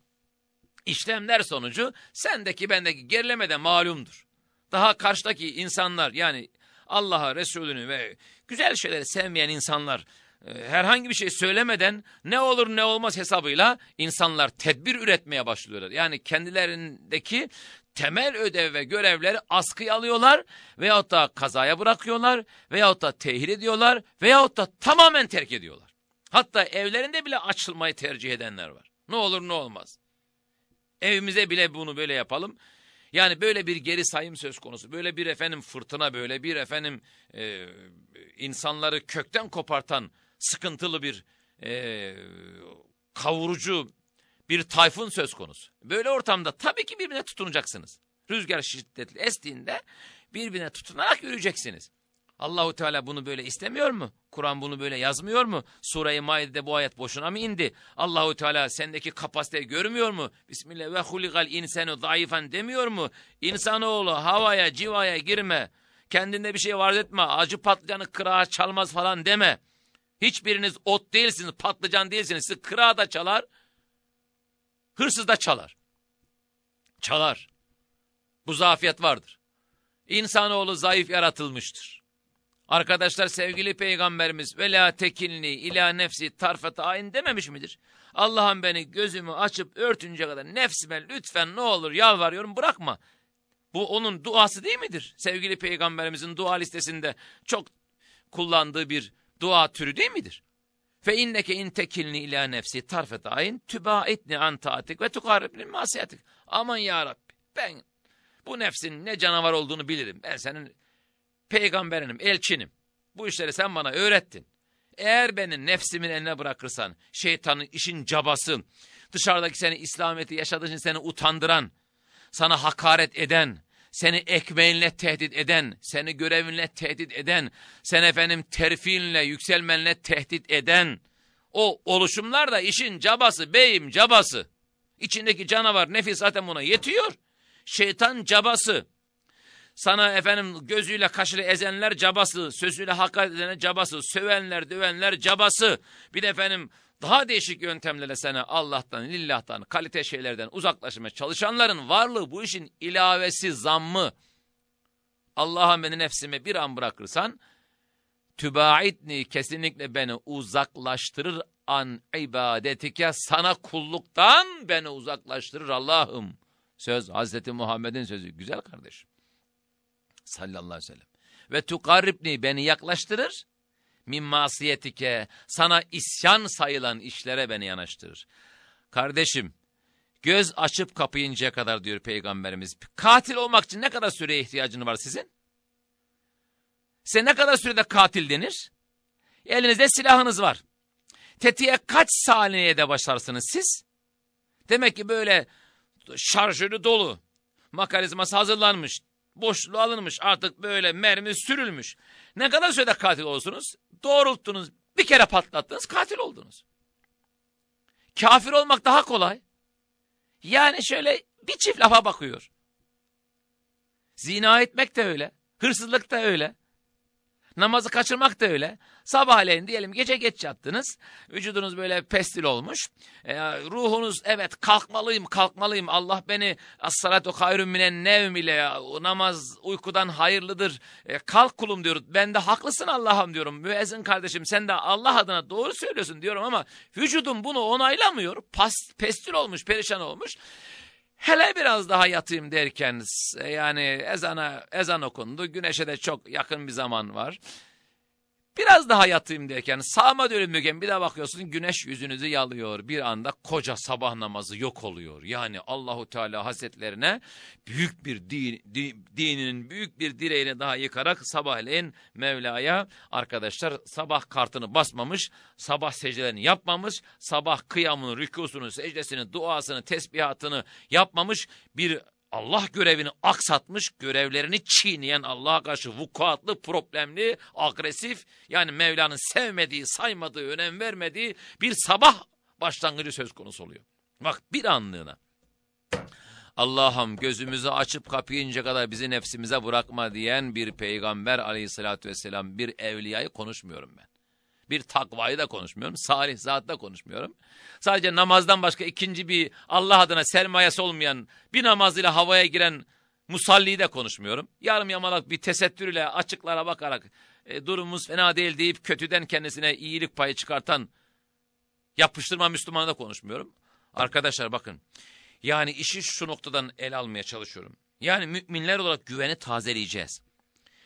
işlemler sonucu sendeki bendeki gerileme de malumdur. Daha karşıdaki insanlar yani Allah'a, Resulünü ve güzel şeyleri sevmeyen insanlar e, herhangi bir şey söylemeden ne olur ne olmaz hesabıyla insanlar tedbir üretmeye başlıyorlar. Yani kendilerindeki temel ödev ve görevleri askıya alıyorlar veyahut da kazaya bırakıyorlar veyahut da tehir ediyorlar veyahut da tamamen terk ediyorlar. Hatta evlerinde bile açılmayı tercih edenler var. Ne olur ne olmaz. Evimize bile bunu böyle yapalım. Yani böyle bir geri sayım söz konusu. Böyle bir efendim fırtına, böyle bir efendim e, insanları kökten kopartan sıkıntılı bir e, kavurucu bir tayfun söz konusu. Böyle ortamda tabii ki birbirine tutunacaksınız. Rüzgar şiddetli estiğinde birbirine tutunarak yürüyeceksiniz. Allahu Teala bunu böyle istemiyor mu? Kur'an bunu böyle yazmıyor mu? Sure-i Maide'de bu ayet boşuna mı indi? Allahu Teala sendeki kapasiteyi görmüyor mu? Bismillah ve hulikal insanu zayıfan demiyor mu? İnsanoğlu havaya, civaya girme. Kendinde bir şey var etme. Acı patlıcanı kırağa çalmaz falan deme. Hiçbiriniz ot değilsiniz, patlıcan değilsiniz. Siz kırağa da çalar, hırsız da çalar. Çalar. Bu zafiyet vardır. İnsanoğlu zayıf yaratılmıştır. Arkadaşlar sevgili peygamberimiz ve la tekinli ila nefsi tarfata ayin dememiş midir? Allah'ım beni gözümü açıp örtünce kadar nefsime lütfen ne olur yalvarıyorum bırakma. Bu onun duası değil midir? Sevgili peygamberimizin dua listesinde çok kullandığı bir dua türü değil midir? Fe inneke in tekilni ila nefsi tarfet ayin tübaitni an taatik ve tukaribni masiyatik. Aman ya Rabbi ben bu nefsin ne canavar olduğunu bilirim. Ben senin peygamberinim, elçinim. Bu işleri sen bana öğrettin. Eğer beni nefsimin eline bırakırsan, şeytanın işin cabası, dışarıdaki seni İslamiyet'i yaşadığın için seni utandıran, sana hakaret eden, seni ekmeğinle tehdit eden, seni görevinle tehdit eden, sen efendim terfinle, yükselmenle tehdit eden, o oluşumlar da işin cabası, beyim cabası. İçindeki canavar nefis zaten buna yetiyor. Şeytan cabası. Sana efendim gözüyle kaşıyla ezenler cabası, sözüyle hakaret edenler cabası, sövenler, dövenler cabası. Bir de efendim daha değişik yöntemlerle sana Allah'tan, lillah'tan, kalite şeylerden uzaklaşmaya çalışanların varlığı bu işin ilavesi, zammı. Allah'a beni nefsime bir an bırakırsan, tübaidni kesinlikle beni uzaklaştırır an ibadetike sana kulluktan beni uzaklaştırır Allah'ım. Söz Hazreti Muhammed'in sözü. Güzel kardeşim. Sallallahu aleyhi ve sellem. Ve tukarribni beni yaklaştırır. Min masiyetike sana isyan sayılan işlere beni yanaştırır. Kardeşim göz açıp kapayıncaya kadar diyor peygamberimiz. Katil olmak için ne kadar süreye ihtiyacınız var sizin? Size ne kadar sürede katil denir? Elinizde silahınız var. Tetiğe kaç saniyede başlarsınız siz? Demek ki böyle şarjörü dolu. Makarizması hazırlanmış. Boşluğu alınmış. Artık böyle mermi sürülmüş. Ne kadar sürede katil olsunuz? Doğrulttunuz. Bir kere patlattınız. Katil oldunuz. Kafir olmak daha kolay. Yani şöyle bir çift lafa bakıyor. Zina etmek de öyle. Hırsızlık da öyle. Namazı kaçırmak da öyle. Sabahleyin diyelim gece geç yattınız. Vücudunuz böyle pestil olmuş. E, ruhunuz evet kalkmalıyım kalkmalıyım. Allah beni as-salatu hayrun minen nevm ile namaz uykudan hayırlıdır. E, kalk kulum diyor. Ben de haklısın Allah'ım diyorum. Müezzin kardeşim sen de Allah adına doğru söylüyorsun diyorum ama vücudum bunu onaylamıyor. Pas, pestil olmuş perişan olmuş. Hele biraz daha yatayım derken yani ezana ezan okundu. Güneşe de çok yakın bir zaman var. Biraz daha yatayım derken sağıma dönülmüyorken bir daha bakıyorsun güneş yüzünüzü yalıyor. Bir anda koca sabah namazı yok oluyor. Yani Allahu Teala Hazretlerine büyük bir din, din, dininin büyük bir direğini daha yıkarak sabahleyin Mevla'ya arkadaşlar sabah kartını basmamış, sabah secdelerini yapmamış, sabah kıyamını, rükusunu, secdesini, duasını, tesbihatını yapmamış bir Allah görevini aksatmış, görevlerini çiğneyen Allah'a karşı vukuatlı, problemli, agresif, yani Mevla'nın sevmediği, saymadığı, önem vermediği bir sabah başlangıcı söz konusu oluyor. Bak bir anlığına. Allah'ım gözümüzü açıp kapayınca kadar bizi nefsimize bırakma diyen bir peygamber aleyhissalatü vesselam, bir evliyayı konuşmuyorum ben. Bir takvayı da konuşmuyorum. Salih zat da konuşmuyorum. Sadece namazdan başka ikinci bir Allah adına sermayesi olmayan bir namazıyla havaya giren musalliyi de konuşmuyorum. Yarım yamalak bir tesettürle açıklara bakarak e, durumumuz fena değil deyip kötüden kendisine iyilik payı çıkartan yapıştırma Müslümanı da konuşmuyorum. Arkadaşlar bakın yani işi şu noktadan el almaya çalışıyorum. Yani müminler olarak güveni tazeleyeceğiz.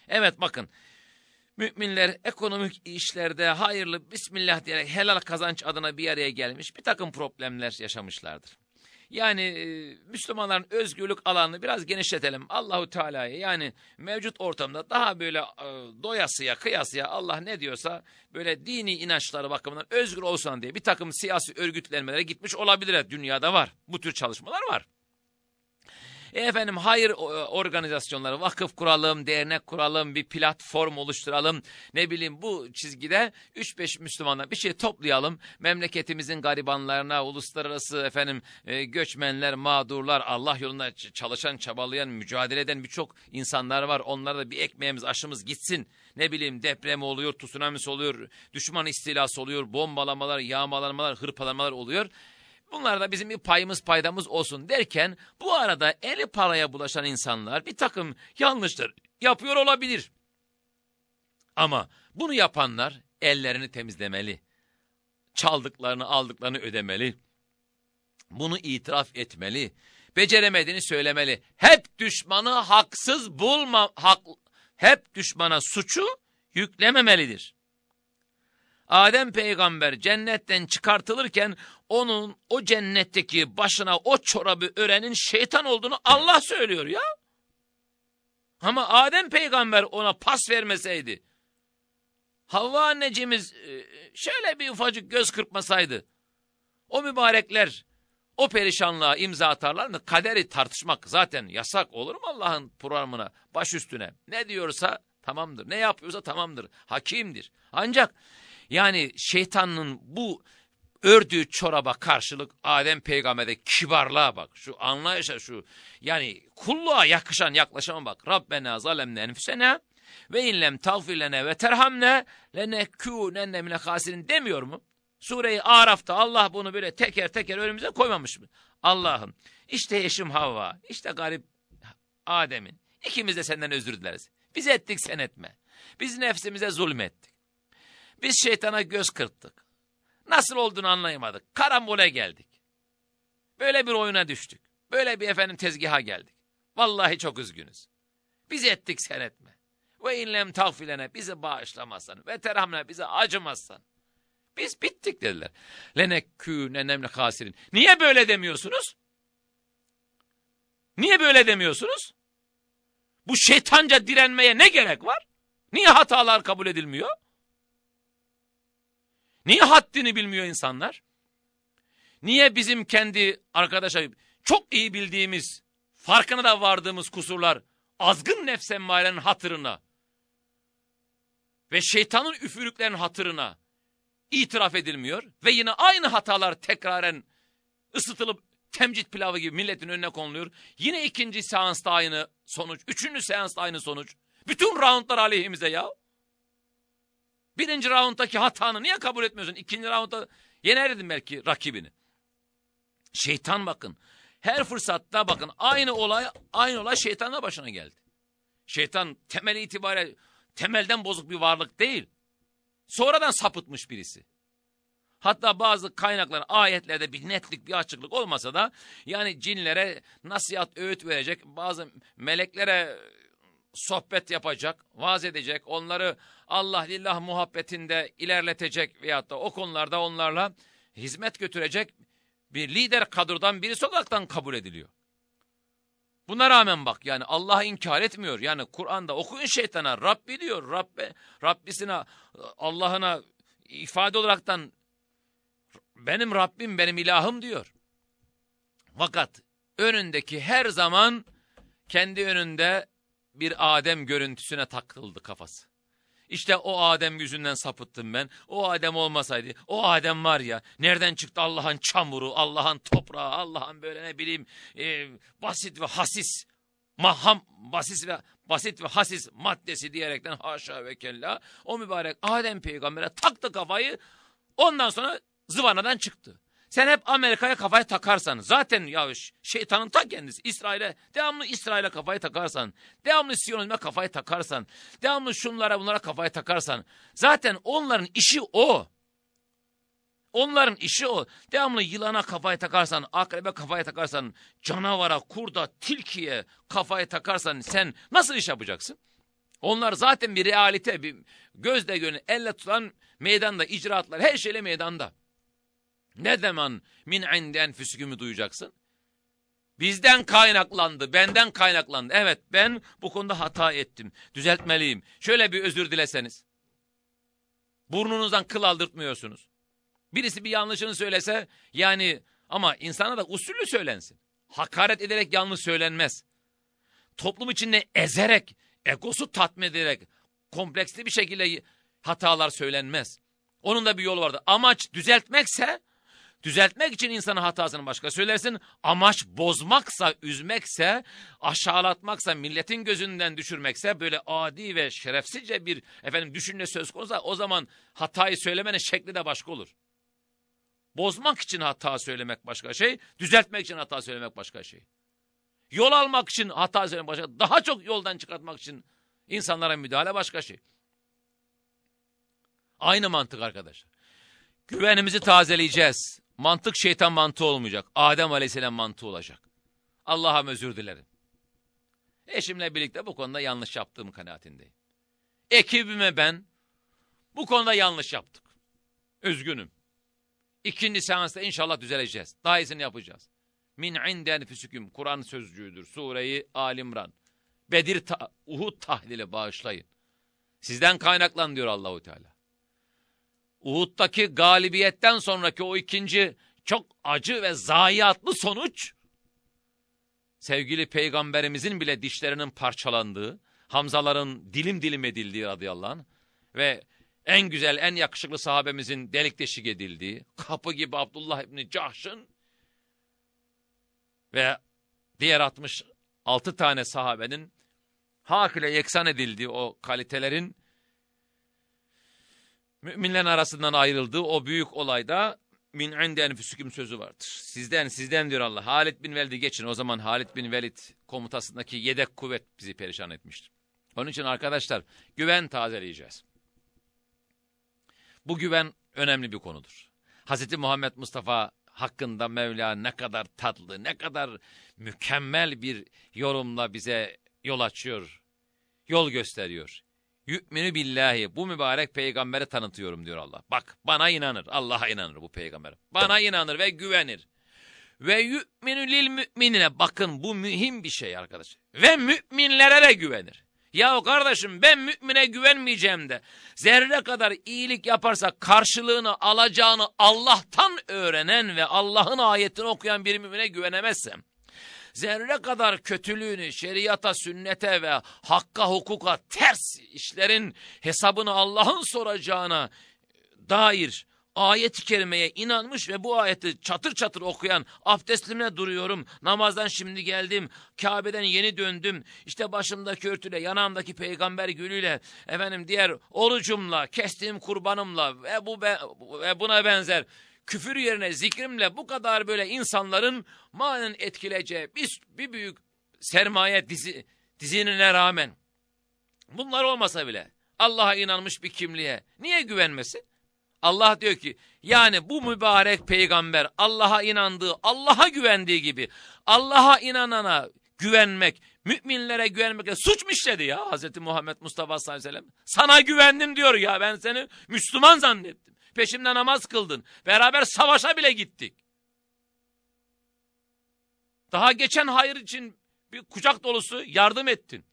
Evet bakın Müminler ekonomik işlerde hayırlı bismillah diyerek helal kazanç adına bir araya gelmiş bir takım problemler yaşamışlardır. yani e, Müslümanların özgürlük alanını biraz genişletelim. Allahu Teala'ya yani mevcut ortamda daha böyle e, doyasıya, kıyasıya Allah ne diyorsa böyle dini inançları bakımından özgür olsun diye bir takım siyasi örgütlenmelere gitmiş olabilir. Dünyada var. Bu tür çalışmalar var. E efendim hayır organizasyonları, vakıf kuralım, dernek kuralım, bir platform oluşturalım. Ne bileyim bu çizgide 3-5 Müslümanlar bir şey toplayalım. Memleketimizin garibanlarına, uluslararası efendim e, göçmenler, mağdurlar, Allah yolunda çalışan, çabalayan, mücadele eden birçok insanlar var. Onlara da bir ekmeğimiz, aşımız gitsin. Ne bileyim deprem oluyor, tsunamisi oluyor, düşman istilası oluyor, bombalamalar, yağmalamalar, hırpalamalar oluyor. Bunlar da bizim bir payımız paydamız olsun derken bu arada eli paraya bulaşan insanlar bir takım yanlışlar yapıyor olabilir. Ama bunu yapanlar ellerini temizlemeli. Çaldıklarını aldıklarını ödemeli. Bunu itiraf etmeli. Beceremediğini söylemeli. Hep düşmanı haksız bulma, hak, hep düşmana suçu yüklememelidir. Adem peygamber cennetten çıkartılırken onun o cennetteki başına o çorabı örenin şeytan olduğunu Allah söylüyor ya. Ama Adem peygamber ona pas vermeseydi, Havva annecimiz e, şöyle bir ufacık göz kırpmasaydı, o mübarekler o perişanlığa imza atarlar mı? Kaderi tartışmak zaten yasak olur mu Allah'ın programına, baş üstüne? Ne diyorsa tamamdır, ne yapıyorsa tamamdır, hakimdir. Ancak yani şeytanın bu ördüğü çoraba karşılık Adem peygamberde kibarlığa bak. Şu anlayışa şu yani kulluğa yakışan yaklaşama bak. Rabbena zalemne enfüsena ve inlem tağfirlene ve terhamne lenekûnenne mine hasirin demiyor mu? Sure-i Araf'ta Allah bunu böyle teker teker önümüze koymamış mı? Allah'ım işte eşim Havva, işte garip Adem'in. İkimiz de senden özür dileriz. Biz ettik sen etme. Biz nefsimize zulmettik. Biz şeytana göz kırptık. Nasıl olduğunu anlayamadık. Karambole geldik. Böyle bir oyuna düştük. Böyle bir efendim tezgaha geldik. Vallahi çok üzgünüz. Biz ettik sen etme. Ve inlem tağfilene bizi bağışlamazsan ve terhamle bize acımazsan. Biz bittik dediler. Lenekkûne nemle hasirin. Niye böyle demiyorsunuz? Niye böyle demiyorsunuz? Bu şeytanca direnmeye ne gerek var? Niye hatalar kabul edilmiyor? Niye haddini bilmiyor insanlar? Niye bizim kendi arkadaşlar çok iyi bildiğimiz, farkına da vardığımız kusurlar azgın nefs emmalerin hatırına ve şeytanın üfürüklerin hatırına itiraf edilmiyor ve yine aynı hatalar tekraren ısıtılıp temcit pilavı gibi milletin önüne konuluyor. Yine ikinci seansta aynı sonuç, üçüncü seansta aynı sonuç. Bütün roundlar aleyhimize ya. Birinci rounddaki hatanı niye kabul etmiyorsun? İkinci roundda yenerdin belki rakibini. Şeytan bakın. Her fırsatta bakın aynı olay aynı olay şeytanla başına geldi. Şeytan temel itibariyle temelden bozuk bir varlık değil. Sonradan sapıtmış birisi. Hatta bazı kaynaklar ayetlerde bir netlik bir açıklık olmasa da yani cinlere nasihat öğüt verecek bazı meleklere sohbet yapacak, vaaz edecek, onları Allah lillah muhabbetinde ilerletecek veyahut da o konularda onlarla hizmet götürecek bir lider kadrodan biri sokaktan kabul ediliyor. Buna rağmen bak yani Allah inkar etmiyor. Yani Kur'an'da okuyun şeytana Rabbi diyor. Rabbe, Rabbisine Allah'ına ifade olaraktan benim Rabbim benim ilahım diyor. Fakat önündeki her zaman kendi önünde bir Adem görüntüsüne takıldı kafası. İşte o Adem yüzünden sapıttım ben. O Adem olmasaydı, o Adem var ya, nereden çıktı Allah'ın çamuru, Allah'ın toprağı, Allah'ın böyle ne bileyim e, basit ve hasis, maham, basit ve basit ve hasis maddesi diyerekten haşa ve kella o mübarek Adem peygambere taktı kafayı, ondan sonra zıvanadan çıktı. Sen hep Amerika'ya kafayı takarsan zaten ya şeytanın ta kendisi İsrail'e devamlı İsrail'e kafayı takarsan devamlı Siyonizme kafayı takarsan devamlı şunlara bunlara kafayı takarsan zaten onların işi o. Onların işi o. Devamlı yılana kafayı takarsan, akrebe kafayı takarsan, canavara, kurda, tilkiye kafayı takarsan sen nasıl iş yapacaksın? Onlar zaten bir realite, bir gözle görün, elle tutan meydanda, icraatlar her şeyle meydanda. Ne zaman min indi enfüsükümü duyacaksın? Bizden kaynaklandı, benden kaynaklandı. Evet ben bu konuda hata ettim, düzeltmeliyim. Şöyle bir özür dileseniz. Burnunuzdan kıl aldırtmıyorsunuz. Birisi bir yanlışını söylese yani ama insana da usulü söylensin. Hakaret ederek yanlış söylenmez. Toplum içinde ezerek, egosu tatmin ederek, kompleksli bir şekilde hatalar söylenmez. Onun da bir yolu vardır. Amaç düzeltmekse, düzeltmek için insanın hatasını başka söylersin. Amaç bozmaksa, üzmekse, aşağılatmaksa, milletin gözünden düşürmekse, böyle adi ve şerefsizce bir efendim düşünce söz konusu o zaman hatayı söylemenin şekli de başka olur. Bozmak için hata söylemek başka şey, düzeltmek için hata söylemek başka şey. Yol almak için hata söylemek başka, daha çok yoldan çıkartmak için insanlara müdahale başka şey. Aynı mantık arkadaşlar. Güvenimizi tazeleyeceğiz. Mantık şeytan mantığı olmayacak. Adem Aleyhisselam mantığı olacak. Allah'a özür dilerim. Eşimle birlikte bu konuda yanlış yaptığım kanaatindeyim. Ekibime ben bu konuda yanlış yaptık. Üzgünüm. İkinci seansta inşallah düzeleceğiz. Daha iyisini yapacağız. Min inde enfüsüküm. Kur'an sözcüğüdür. Sureyi Alimran. Bedir ta Uhud tahlili bağışlayın. Sizden kaynaklan diyor Allahu Teala. Uhud'daki galibiyetten sonraki o ikinci çok acı ve zayiatlı sonuç. Sevgili peygamberimizin bile dişlerinin parçalandığı, Hamzaların dilim dilim edildiği radıyallahu anh ve en güzel, en yakışıklı sahabemizin delik deşik edildiği, kapı gibi Abdullah İbni Cahş'ın ve diğer 66 tane sahabenin hak ile yeksan edildiği o kalitelerin müminlerin arasından ayrıldığı o büyük olayda min inde enfüsüküm sözü vardır. Sizden, sizden diyor Allah. Halid bin Velid'i geçin. O zaman Halid bin Velid komutasındaki yedek kuvvet bizi perişan etmiştir. Onun için arkadaşlar güven tazeleyeceğiz. Bu güven önemli bir konudur. Hz. Muhammed Mustafa hakkında Mevla ne kadar tatlı, ne kadar mükemmel bir yorumla bize yol açıyor, yol gösteriyor. Yü'minu billahi. Bu mübarek peygamberi tanıtıyorum diyor Allah. Bak bana inanır. Allah'a inanır bu peygamber. Bana inanır ve güvenir. Ve yu'minu lil müminine. Bakın bu mühim bir şey arkadaş. Ve müminlere de güvenir. Ya kardeşim ben mümine güvenmeyeceğim de zerre kadar iyilik yaparsa karşılığını alacağını Allah'tan öğrenen ve Allah'ın ayetini okuyan bir mümine güvenemezsem zerre kadar kötülüğünü şeriata, sünnete ve hakka, hukuka ters işlerin hesabını Allah'ın soracağına dair ayet-i kerimeye inanmış ve bu ayeti çatır çatır okuyan abdestlimle duruyorum. Namazdan şimdi geldim. Kabe'den yeni döndüm. İşte başımdaki örtüyle, yanağımdaki peygamber gülüyle, efendim diğer orucumla, kestiğim kurbanımla ve bu ve buna benzer küfür yerine zikrimle bu kadar böyle insanların manen etkileyeceği bir, bir büyük sermaye dizi, dizinine rağmen bunlar olmasa bile Allah'a inanmış bir kimliğe niye güvenmesin? Allah diyor ki yani bu mübarek peygamber Allah'a inandığı, Allah'a güvendiği gibi Allah'a inanana güvenmek, müminlere güvenmekle suç mu işledi ya Hz. Muhammed Mustafa sallallahu aleyhi ve sellem? Sana güvendim diyor ya ben seni Müslüman zannettim. Peşimde namaz kıldın. Beraber savaşa bile gittik. Daha geçen hayır için bir kucak dolusu yardım ettin.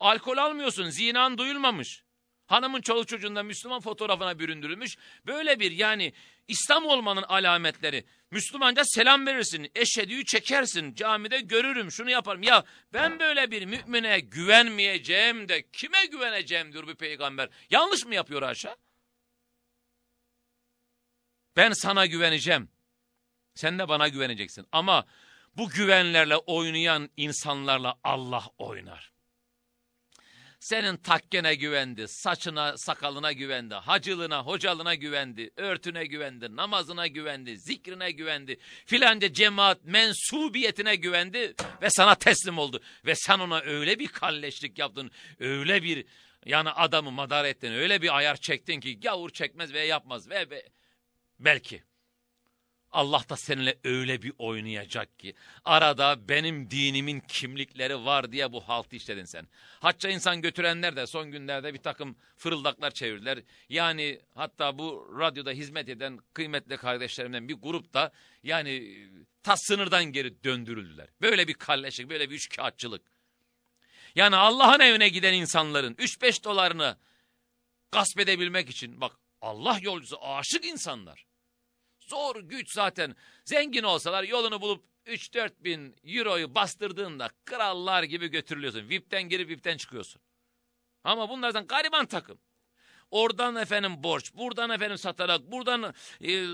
Alkol almıyorsun, zinan duyulmamış. Hanımın çoluk çocuğunda Müslüman fotoğrafına büründürülmüş. Böyle bir yani İslam olmanın alametleri. Müslümanca selam verirsin, eşhedüyü çekersin, camide görürüm, şunu yaparım. Ya ben böyle bir mümine güvenmeyeceğim de kime güveneceğim diyor bir peygamber. Yanlış mı yapıyor aşağı? Ben sana güveneceğim. Sen de bana güveneceksin. Ama bu güvenlerle oynayan insanlarla Allah oynar. Senin takkene güvendi, saçına, sakalına güvendi, hacılığına, hocalığına güvendi, örtüne güvendi, namazına güvendi, zikrine güvendi, filanca cemaat mensubiyetine güvendi ve sana teslim oldu. Ve sen ona öyle bir kalleşlik yaptın, öyle bir yani adamı madar ettin, öyle bir ayar çektin ki gavur çekmez ve yapmaz ve, ve belki. Allah da seninle öyle bir oynayacak ki arada benim dinimin kimlikleri var diye bu haltı işledin sen. Hacca insan götürenler de son günlerde bir takım fırıldaklar çevirdiler. Yani hatta bu radyoda hizmet eden kıymetli kardeşlerimden bir grup da yani ta sınırdan geri döndürüldüler. Böyle bir kalleşlik, böyle bir üçkağıtçılık. Yani Allah'ın evine giden insanların 3-5 dolarını gasp edebilmek için bak Allah yolcusu aşık insanlar. Zor güç zaten. Zengin olsalar yolunu bulup 3-4 bin euroyu bastırdığında krallar gibi götürülüyorsun. VIP'ten girip VIP'ten çıkıyorsun. Ama bunlardan gariban takım. Oradan efendim borç, buradan efendim satarak, buradan e,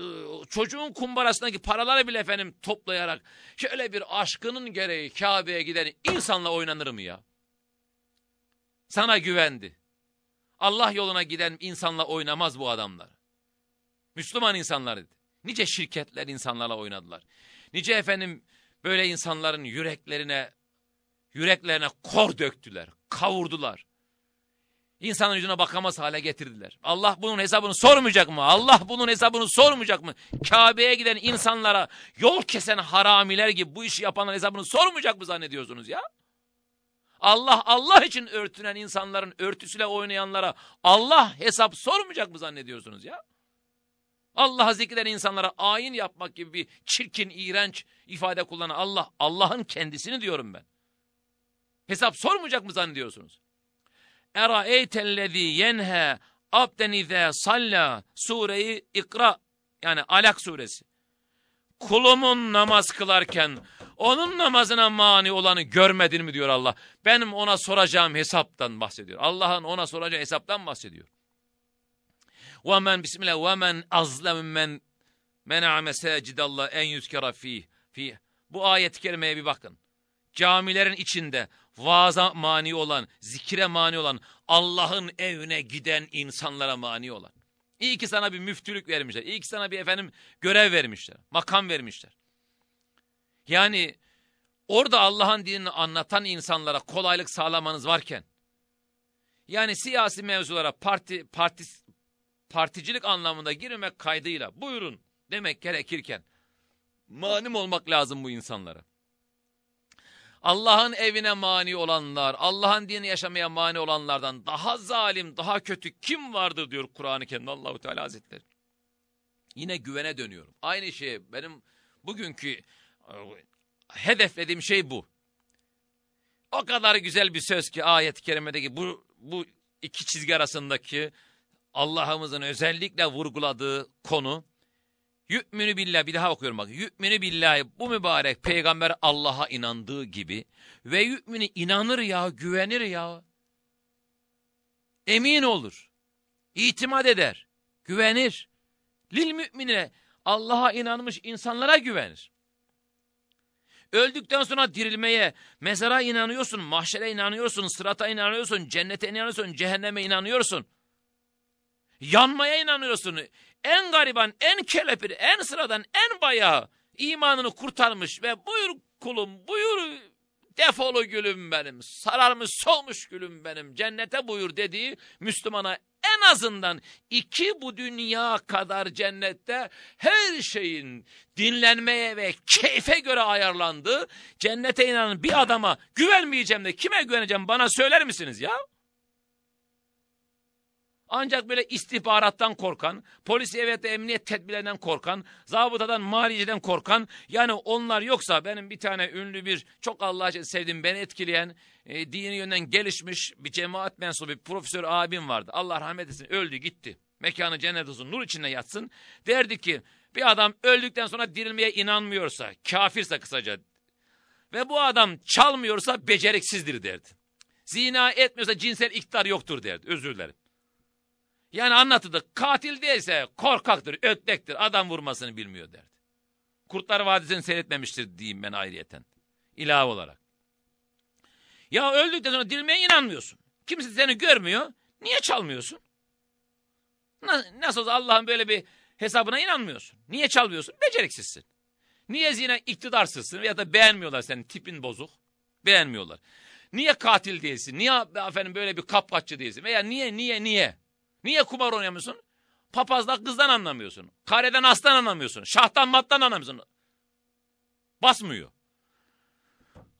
çocuğun kumbarasındaki paraları bile efendim toplayarak şöyle bir aşkının gereği Kabe'ye giden insanla oynanır mı ya? Sana güvendi. Allah yoluna giden insanla oynamaz bu adamlar. Müslüman insanlar dedi. Nice şirketler insanlarla oynadılar. Nice efendim böyle insanların yüreklerine yüreklerine kor döktüler, kavurdular. İnsanın yüzüne bakamaz hale getirdiler. Allah bunun hesabını sormayacak mı? Allah bunun hesabını sormayacak mı? Kabe'ye giden insanlara yol kesen haramiler gibi bu işi yapanların hesabını sormayacak mı zannediyorsunuz ya? Allah Allah için örtünen insanların örtüsüyle oynayanlara Allah hesap sormayacak mı zannediyorsunuz ya? Allah'a zikreden insanlara ayin yapmak gibi bir çirkin, iğrenç ifade kullanan Allah, Allah'ın kendisini diyorum ben. Hesap sormayacak mı zannediyorsunuz? Era eytellezî yenhe abden salla sureyi ikra yani Alak suresi. Kulumun namaz kılarken onun namazına mani olanı görmedin mi diyor Allah. Benim ona soracağım hesaptan bahsediyor. Allah'ın ona soracağı hesaptan bahsediyor. Ve men bismillah ve men azlem men mena'a mesacidallah en yüzkera fih. fih. Bu ayet-i kerimeye bir bakın. Camilerin içinde vaaza mani olan, zikire mani olan, Allah'ın evine giden insanlara mani olan. İyi ki sana bir müftülük vermişler. İyi ki sana bir efendim görev vermişler. Makam vermişler. Yani orada Allah'ın dinini anlatan insanlara kolaylık sağlamanız varken yani siyasi mevzulara parti parti particilik anlamında girmek kaydıyla buyurun demek gerekirken manim olmak lazım bu insanlara. Allah'ın evine mani olanlar, Allah'ın dinini yaşamaya mani olanlardan daha zalim, daha kötü kim vardır diyor Kur'an-ı Kerim'de Allahu Teala Hazretleri. Yine güvene dönüyorum. Aynı şey benim bugünkü e, hedeflediğim şey bu. O kadar güzel bir söz ki ayet-i kerimedeki bu, bu iki çizgi arasındaki Allah'ımızın özellikle vurguladığı konu Yü'münü billah bir daha okuyorum bak. Yü'münü billahi bu mübarek peygamber Allah'a inandığı gibi ve yü'münü inanır ya güvenir ya. Emin olur. İtimat eder. Güvenir. Lil mü'mine Allah'a inanmış insanlara güvenir. Öldükten sonra dirilmeye, mezara inanıyorsun, mahşere inanıyorsun, sırata inanıyorsun, cennete inanıyorsun, cehenneme inanıyorsun. Yanmaya inanıyorsun. En gariban, en kelepir, en sıradan, en bayağı imanını kurtarmış ve buyur kulum, buyur defolu gülüm benim, sararmış solmuş gülüm benim, cennete buyur dediği Müslümana en azından iki bu dünya kadar cennette her şeyin dinlenmeye ve keyfe göre ayarlandığı cennete inanan bir adama güvenmeyeceğim de kime güveneceğim bana söyler misiniz ya? Ancak böyle istihbarattan korkan, polis evet emniyet tedbirlerinden korkan, zabıtadan, maliciden korkan, yani onlar yoksa benim bir tane ünlü bir, çok Allah'a sevdiğim, beni etkileyen, e, dini yönden gelişmiş bir cemaat mensubu, bir profesör abim vardı. Allah rahmet etsin, öldü gitti. Mekanı cennet olsun, nur içinde yatsın. Derdi ki, bir adam öldükten sonra dirilmeye inanmıyorsa, kafirse kısaca ve bu adam çalmıyorsa beceriksizdir derdi. Zina etmiyorsa cinsel iktidar yoktur derdi. Özür dilerim. Yani anlatıldı. Katil değilse korkaktır, ötlektir. Adam vurmasını bilmiyor derdi. Kurtlar Vadisi'ni seyretmemiştir diyeyim ben ayrıyeten. İlave olarak. Ya öldükten sonra dirilmeye inanmıyorsun. Kimse seni görmüyor. Niye çalmıyorsun? Nasıl Allah'ın böyle bir hesabına inanmıyorsun. Niye çalmıyorsun? Beceriksizsin. Niye zine iktidarsızsın ya da beğenmiyorlar senin tipin bozuk. Beğenmiyorlar. Niye katil değilsin? Niye efendim böyle bir kapkaççı değilsin? Veya niye niye niye? Niye kumar oynamıyorsun? papazla kızdan anlamıyorsun. Kareden aslan anlamıyorsun. Şahtan mattan anlamıyorsun. Basmıyor.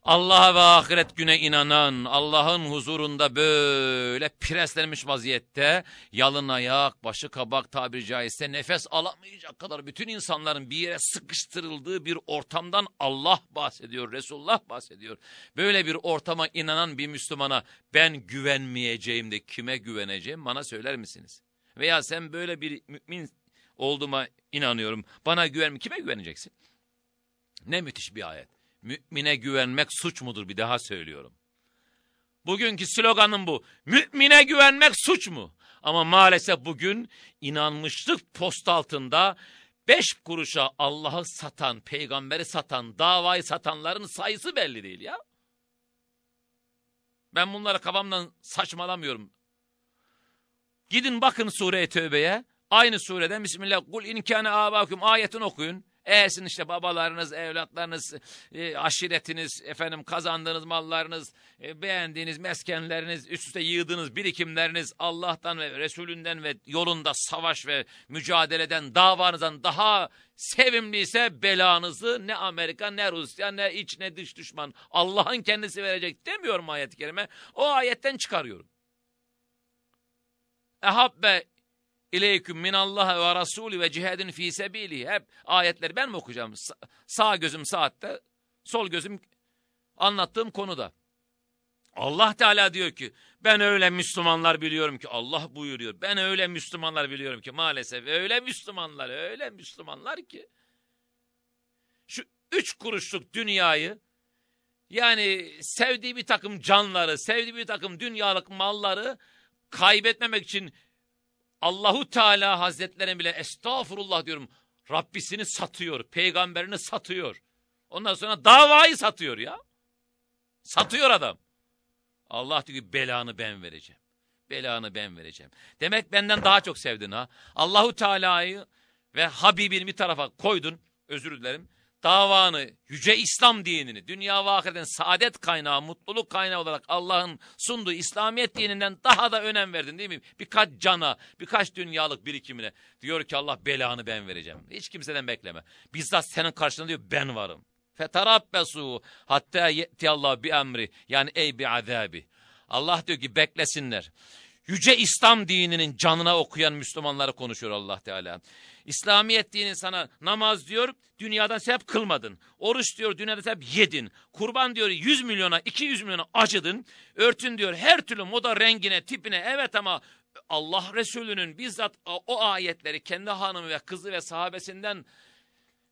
Allah'a ve ahiret güne inanan, Allah'ın huzurunda böyle preslenmiş vaziyette, yalın ayak, başı kabak tabiri caizse nefes alamayacak kadar bütün insanların bir yere sıkıştırıldığı bir ortamdan Allah bahsediyor, Resulullah bahsediyor. Böyle bir ortama inanan bir Müslümana ben güvenmeyeceğim de kime güveneceğim bana söyler misiniz? Veya sen böyle bir mümin olduğuma inanıyorum, bana güvenme, kime güveneceksin? Ne müthiş bir ayet. Mümine güvenmek suç mudur bir daha söylüyorum. Bugünkü sloganım bu. Mümine güvenmek suç mu? Ama maalesef bugün inanmışlık post altında beş kuruşa Allah'ı satan, peygamberi satan, davayı satanların sayısı belli değil ya. Ben bunları kafamdan saçmalamıyorum. Gidin bakın sure-i tövbeye. Aynı sureden Bismillah kul inkâne âbâküm ayetini okuyun. Eğersin işte babalarınız, evlatlarınız, e, aşiretiniz, efendim kazandığınız mallarınız, e, beğendiğiniz meskenleriniz, üst üste yığdığınız birikimleriniz Allah'tan ve Resulünden ve yolunda savaş ve mücadeleden, davanızdan daha sevimliyse belanızı ne Amerika, ne Rusya, ne iç ne dış düşman Allah'ın kendisi verecek demiyorum ayet-i kerime. O ayetten çıkarıyorum. Ehabbe İleyküm minallahi ve rasulü ve cihadin fi sebili. Hep ayetleri ben mi okuyacağım? Sa sağ gözüm saatte, sol gözüm anlattığım konuda. Allah Teala diyor ki ben öyle Müslümanlar biliyorum ki Allah buyuruyor. Ben öyle Müslümanlar biliyorum ki maalesef öyle Müslümanlar öyle Müslümanlar ki şu üç kuruşluk dünyayı yani sevdiği bir takım canları, sevdiği bir takım dünyalık malları kaybetmemek için Allahu Teala Hazretlerine bile estağfurullah diyorum. Rabbisini satıyor, peygamberini satıyor. Ondan sonra davayı satıyor ya. Satıyor adam. Allah diyor ki belanı ben vereceğim. Belanı ben vereceğim. Demek benden daha çok sevdin ha. Allahu Teala'yı ve Habibini bir tarafa koydun. Özür dilerim davanı, yüce İslam dinini, dünya ve ahiretin saadet kaynağı, mutluluk kaynağı olarak Allah'ın sunduğu İslamiyet dininden daha da önem verdin değil mi? Birkaç cana, birkaç dünyalık birikimine. Diyor ki Allah belanı ben vereceğim. Hiç kimseden bekleme. Bizzat senin karşında diyor ben varım. Fetarabbesu hatta yetti Allah bi emri yani ey bi azabi. Allah diyor ki beklesinler. Yüce İslam dininin canına okuyan Müslümanları konuşuyor Allah Teala. İslamiyet dini sana namaz diyor, dünyadan sebep kılmadın. Oruç diyor, dünyada sebep yedin. Kurban diyor 100 milyona, 200 milyona acıdın. Örtün diyor her türlü moda rengine, tipine evet ama Allah Resulü'nün bizzat o ayetleri kendi hanımı ve kızı ve sahabesinden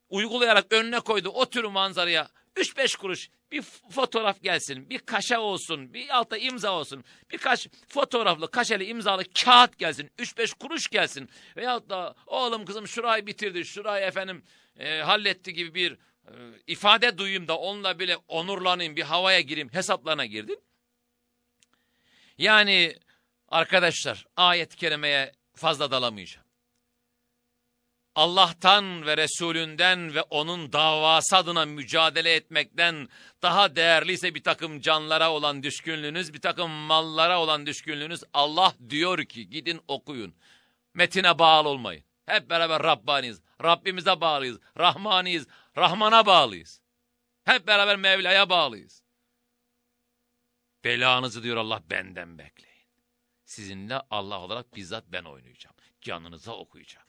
uygulayarak önüne koydu o tür manzaraya 3-5 kuruş bir fotoğraf gelsin, bir kaşe olsun, bir altta imza olsun, birkaç fotoğraflı, kaşeli imzalı kağıt gelsin, 3-5 kuruş gelsin. Veyahut da oğlum kızım şurayı bitirdi, şurayı efendim e, halletti gibi bir e, ifade duyayım da onunla bile onurlanayım, bir havaya gireyim hesaplarına girdin. Yani arkadaşlar ayet-i kerimeye fazla dalamayacağım. Allah'tan ve Resulünden ve onun davası adına mücadele etmekten daha değerliyse bir takım canlara olan düşkünlüğünüz, bir takım mallara olan düşkünlüğünüz Allah diyor ki gidin okuyun. Metine bağlı olmayın. Hep beraber Rabbaniyiz. Rabbimize bağlıyız. Rahmaniyiz. Rahman'a bağlıyız. Hep beraber Mevla'ya bağlıyız. Belanızı diyor Allah benden bekleyin. Sizinle Allah olarak bizzat ben oynayacağım. Canınıza okuyacağım.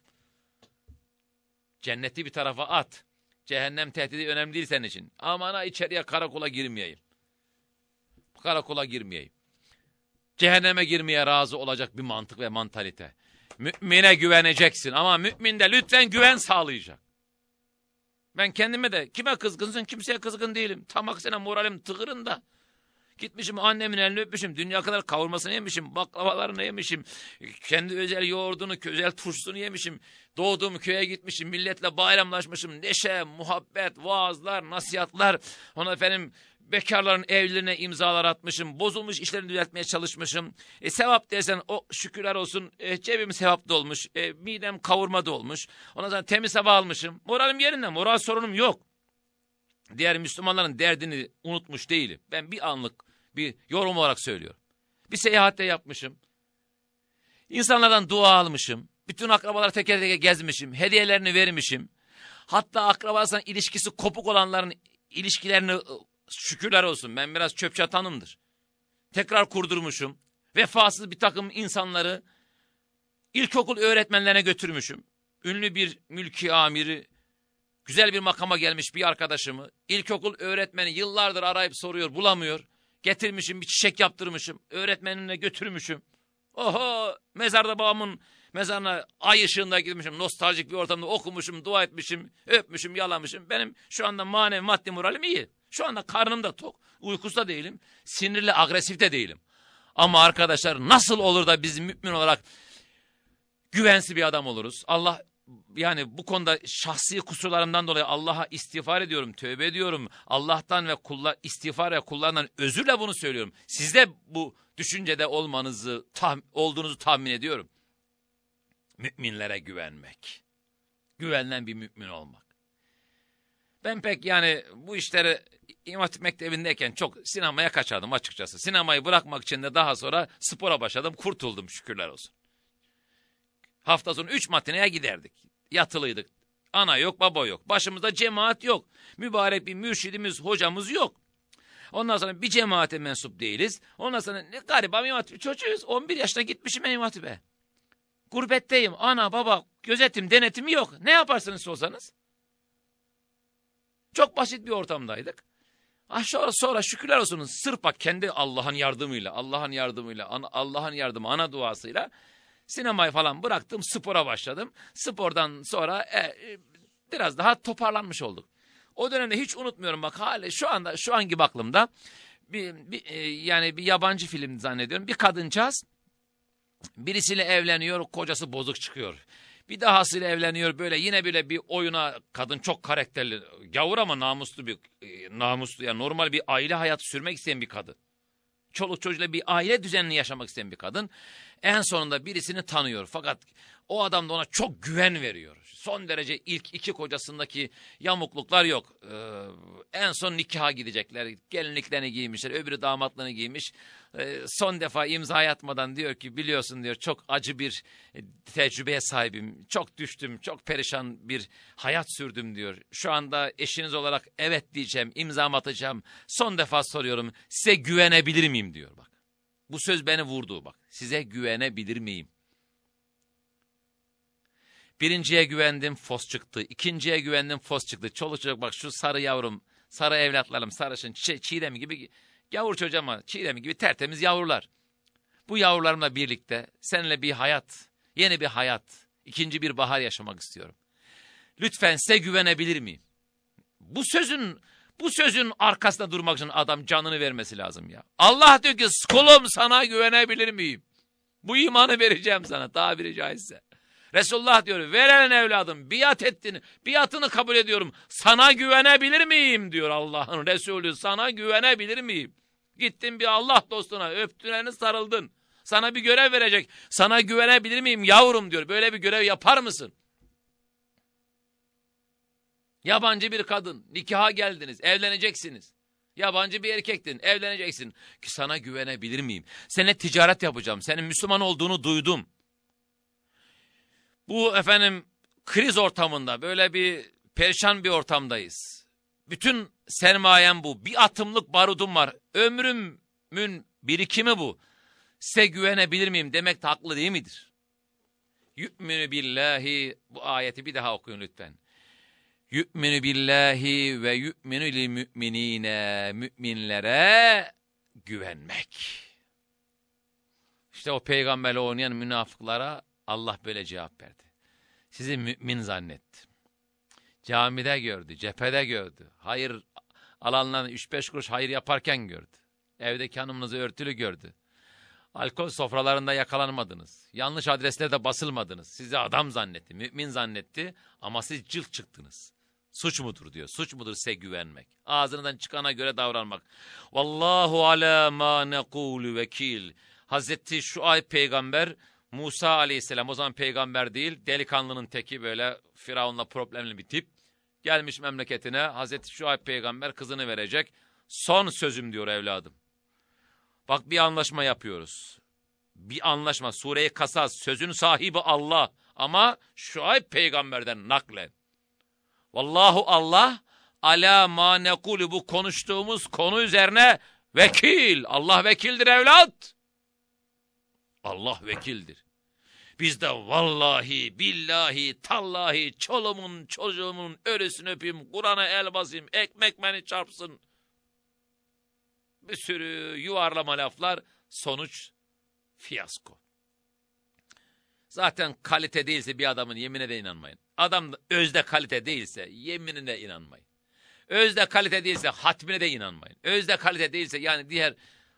Cenneti bir tarafa at. Cehennem tehdidi önemli değil senin için. Amana içeriye karakola girmeyeyim. Karakola girmeyeyim. Cehenneme girmeye razı olacak bir mantık ve mantalite. Mümine güveneceksin ama mümin de lütfen güven sağlayacak. Ben kendime de kime kızgınsın kimseye kızgın değilim. Tam aksine moralim tıkırında. Gitmişim annemin elini öpmüşüm. Dünya kadar kavurmasını yemişim. Baklavalarını yemişim. Kendi özel yoğurdunu, özel turşusunu yemişim. Doğduğum köye gitmişim. Milletle bayramlaşmışım. Neşe, muhabbet, vaazlar, nasihatler. Ona efendim bekarların evlerine imzalar atmışım. Bozulmuş işlerini düzeltmeye çalışmışım. E, sevap desen o şükürler olsun e, cebim sevap dolmuş. E, midem kavurma dolmuş. Ondan sonra temiz hava almışım. Moralim yerinde. Moral sorunum yok. Diğer Müslümanların derdini unutmuş değilim. Ben bir anlık bir yorum olarak söylüyorum. Bir seyahatte yapmışım. İnsanlardan dua almışım. Bütün akrabalar teker teker gezmişim. Hediyelerini vermişim. Hatta akrabasan ilişkisi kopuk olanların ilişkilerini ıı, şükürler olsun. Ben biraz çöp çatanımdır. Tekrar kurdurmuşum. Vefasız bir takım insanları ilkokul öğretmenlerine götürmüşüm. Ünlü bir mülki amiri, güzel bir makama gelmiş bir arkadaşımı, ilkokul öğretmeni yıllardır arayıp soruyor, bulamıyor. Getirmişim, bir çiçek yaptırmışım, öğretmenine götürmüşüm. Oho, mezarda babamın mezarına ay ışığında gitmişim, nostaljik bir ortamda okumuşum, dua etmişim, öpmüşüm, yalamışım. Benim şu anda manevi maddi moralim iyi. Şu anda karnım da tok, uykusu da değilim, sinirli, agresif de değilim. Ama arkadaşlar nasıl olur da biz mümin olarak güvensiz bir adam oluruz? Allah yani bu konuda şahsi kusurlarımdan dolayı Allah'a istiğfar ediyorum, tövbe ediyorum. Allah'tan ve kullar istiğfar ve kullarından özürle bunu söylüyorum. Siz de bu düşüncede olmanızı, tah, olduğunuzu tahmin ediyorum. Müminlere güvenmek. Güvenilen bir mümin olmak. Ben pek yani bu işleri İmam Hatip Mektebi'ndeyken çok sinemaya kaçardım açıkçası. Sinemayı bırakmak için de daha sonra spora başladım. Kurtuldum şükürler olsun. Hafta sonu üç matineye giderdik. Yatılıydık. Ana yok baba yok. Başımızda cemaat yok. Mübarek bir mürşidimiz hocamız yok. Ondan sonra bir cemaate mensup değiliz. Ondan sonra ne gariban İmam çocuğuyuz. 11 yaşına gitmişim İmam Hatip'e. Gurbetteyim. Ana baba gözetim denetimi yok. Ne yaparsınız olsanız? Çok basit bir ortamdaydık. Ah sonra, sonra şükürler olsun sırf bak kendi Allah'ın yardımıyla, Allah'ın yardımıyla, Allah'ın yardımı, ana duasıyla sinemayı falan bıraktım, spora başladım. Spordan sonra e, e, biraz daha toparlanmış olduk. O dönemde hiç unutmuyorum bak hala şu anda şu anki aklımda bir, bir e, yani bir yabancı film zannediyorum. Bir kadıncağız birisiyle evleniyor, kocası bozuk çıkıyor. Bir dahasıyla evleniyor böyle yine böyle bir oyuna kadın çok karakterli. Gavur ama namuslu bir e, namuslu yani normal bir aile hayatı sürmek isteyen bir kadın. Çoluk çocuğuyla bir aile düzenini yaşamak isteyen bir kadın. En sonunda birisini tanıyor fakat o adam da ona çok güven veriyor. Son derece ilk iki kocasındaki yamukluklar yok. Ee, en son nikaha gidecekler. Gelinliklerini giymişler. Öbürü damatlığını giymiş. Ee, son defa imza atmadan diyor ki biliyorsun diyor çok acı bir e, tecrübeye sahibim. Çok düştüm. Çok perişan bir hayat sürdüm diyor. Şu anda eşiniz olarak evet diyeceğim. imza atacağım. Son defa soruyorum. Size güvenebilir miyim diyor bak. Bu söz beni vurdu bak. Size güvenebilir miyim? Birinciye güvendim fos çıktı. İkinciye güvendim fos çıktı. Çoluk çocuk bak şu sarı yavrum, sarı evlatlarım, sarışın, çi çiğdem gibi yavur çocuğum ama çiğdem gibi tertemiz yavrular. Bu yavrularımla birlikte seninle bir hayat, yeni bir hayat, ikinci bir bahar yaşamak istiyorum. Lütfen size güvenebilir miyim? Bu sözün bu sözün arkasında durmak için adam canını vermesi lazım ya. Allah diyor ki kulum sana güvenebilir miyim? Bu imanı vereceğim sana tabiri caizse. Resulullah diyor veren evladım biat ettin biatını kabul ediyorum sana güvenebilir miyim diyor Allah'ın Resulü sana güvenebilir miyim? Gittin bir Allah dostuna öptüğünü sarıldın sana bir görev verecek sana güvenebilir miyim yavrum diyor böyle bir görev yapar mısın? Yabancı bir kadın nikaha geldiniz evleneceksiniz. Yabancı bir erkektin evleneceksin ki sana güvenebilir miyim? Seninle ticaret yapacağım senin Müslüman olduğunu duydum. Bu efendim kriz ortamında böyle bir perişan bir ortamdayız. Bütün sermayem bu. Bir atımlık barudum var. Ömrümün birikimi bu. Size güvenebilir miyim demek de haklı değil midir? Yü'minü billahi bu ayeti bir daha okuyun lütfen. Yü'minü billahi ve yü'minü lil müminine müminlere güvenmek. İşte o peygamberle oynayan münafıklara Allah böyle cevap verdi. Sizi mümin zannetti. Camide gördü, cephede gördü. Hayır alanlarını 3-5 kuruş hayır yaparken gördü. Evdeki hanımınızı örtülü gördü. Alkol sofralarında yakalanmadınız. Yanlış adreslerde basılmadınız. Sizi adam zannetti, mümin zannetti ama siz cılk çıktınız. Suç mudur diyor. Suç mudur size güvenmek. Ağzından çıkana göre davranmak. Vallahu ala ma nekulu vekil. Hazreti Şuayb peygamber Musa aleyhisselam o zaman peygamber değil delikanlının teki böyle Firavun'la problemli bir tip. Gelmiş memleketine Hazreti Şuayb peygamber kızını verecek. Son sözüm diyor evladım. Bak bir anlaşma yapıyoruz. Bir anlaşma. Sure-i Kasas sözün sahibi Allah. Ama Şuayb peygamberden naklen. Vallahu Allah ala ma nekulu bu konuştuğumuz konu üzerine vekil. Allah vekildir evlat. Allah vekildir. Biz de vallahi, billahi, tallahi, çolumun, çocuğumun ölüsünü öpeyim, Kur'an'a el basayım, ekmek beni çarpsın. Bir sürü yuvarlama laflar, sonuç fiyasko. Zaten kalite değilse bir adamın yeminine de inanmayın. Adam özde kalite değilse yeminine inanmayın. Özde kalite değilse hatmine de inanmayın. Özde kalite değilse yani diğer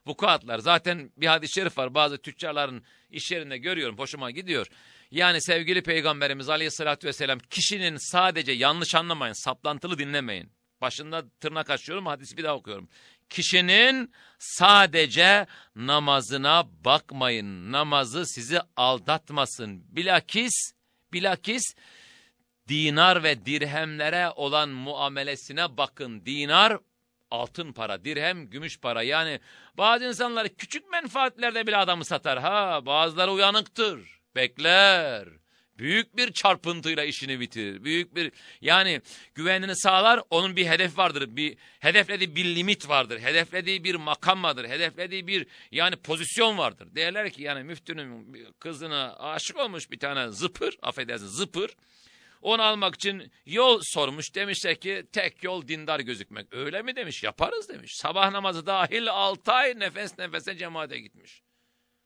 vukuatlar. Zaten bir hadis-i şerif var bazı tüccarların iş yerinde görüyorum hoşuma gidiyor. Yani sevgili peygamberimiz aleyhissalatü vesselam kişinin sadece yanlış anlamayın saplantılı dinlemeyin. Başında tırnak açıyorum hadisi bir daha okuyorum. Kişinin sadece namazına bakmayın. Namazı sizi aldatmasın. Bilakis, bilakis dinar ve dirhemlere olan muamelesine bakın. Dinar altın para, dirhem, gümüş para. Yani bazı insanlar küçük menfaatlerde bile adamı satar. Ha bazıları uyanıktır, bekler. Büyük bir çarpıntıyla işini bitirir. Büyük bir yani güvenini sağlar. Onun bir hedef vardır. Bir hedeflediği bir limit vardır. Hedeflediği bir makam vardır. Hedeflediği bir yani pozisyon vardır. Derler ki yani müftünün kızına aşık olmuş bir tane zıpır, affedersin zıpır. Onu almak için yol sormuş. Demişler ki tek yol dindar gözükmek. Öyle mi demiş? Yaparız demiş. Sabah namazı dahil 6 ay nefes nefese cemaate gitmiş.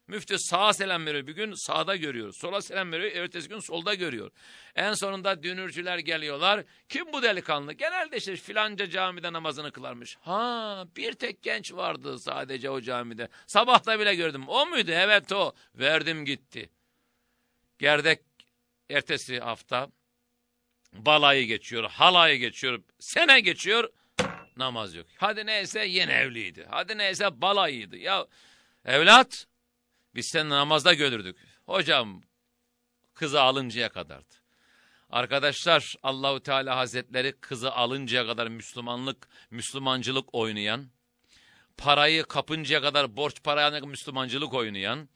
Müftü sağa selam veriyor bir gün sağda görüyor. Sola selam veriyor ertesi gün solda görüyor. En sonunda dünürcüler geliyorlar. Kim bu delikanlı? Genelde işte filanca camide namazını kılarmış. Ha bir tek genç vardı sadece o camide. Sabahta bile gördüm. O muydu? Evet o. Verdim gitti. Gerdek ertesi hafta balayı geçiyor, halayı geçiyor, sene geçiyor, namaz yok. Hadi neyse yeni evliydi. Hadi neyse balayıydı. Ya evlat biz seni namazda görürdük. Hocam kızı alıncaya kadardı. Arkadaşlar Allahu Teala Hazretleri kızı alıncaya kadar Müslümanlık, Müslümancılık oynayan, parayı kapıncaya kadar borç paraya Müslümancılık oynayan,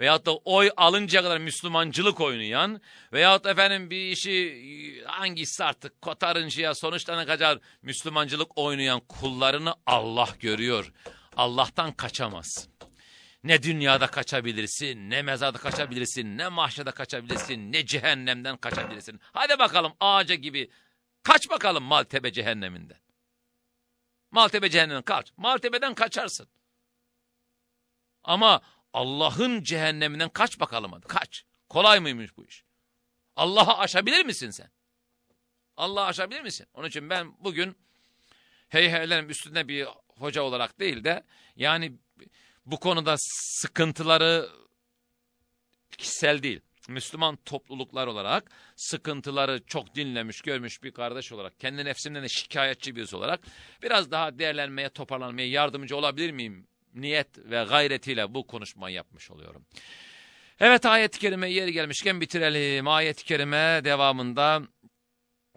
veyahut da oy alıncaya kadar Müslümancılık oynayan veyahut efendim bir işi hangisi artık kotarıncaya sonuçlarına kadar Müslümancılık oynayan kullarını Allah görüyor. Allah'tan kaçamaz. Ne dünyada kaçabilirsin, ne mezarda kaçabilirsin, ne mahşede kaçabilirsin, ne cehennemden kaçabilirsin. Hadi bakalım ağaca gibi kaç bakalım Maltepe cehenneminden. Maltepe cehenneminden kaç. Maltepe'den kaçarsın. Ama Allah'ın cehenneminden kaç bakalım hadi kaç. Kolay mıymış bu iş? Allah'ı aşabilir misin sen? Allah'ı aşabilir misin? Onun için ben bugün heyheylerin üstünde bir hoca olarak değil de yani bu konuda sıkıntıları kişisel değil. Müslüman topluluklar olarak sıkıntıları çok dinlemiş, görmüş bir kardeş olarak, kendi nefsimden de şikayetçi birisi olarak biraz daha değerlenmeye, toparlanmaya yardımcı olabilir miyim niyet ve gayretiyle bu konuşmayı yapmış oluyorum. Evet ayet-i kerime yeri gelmişken bitirelim. Ayet-i kerime devamında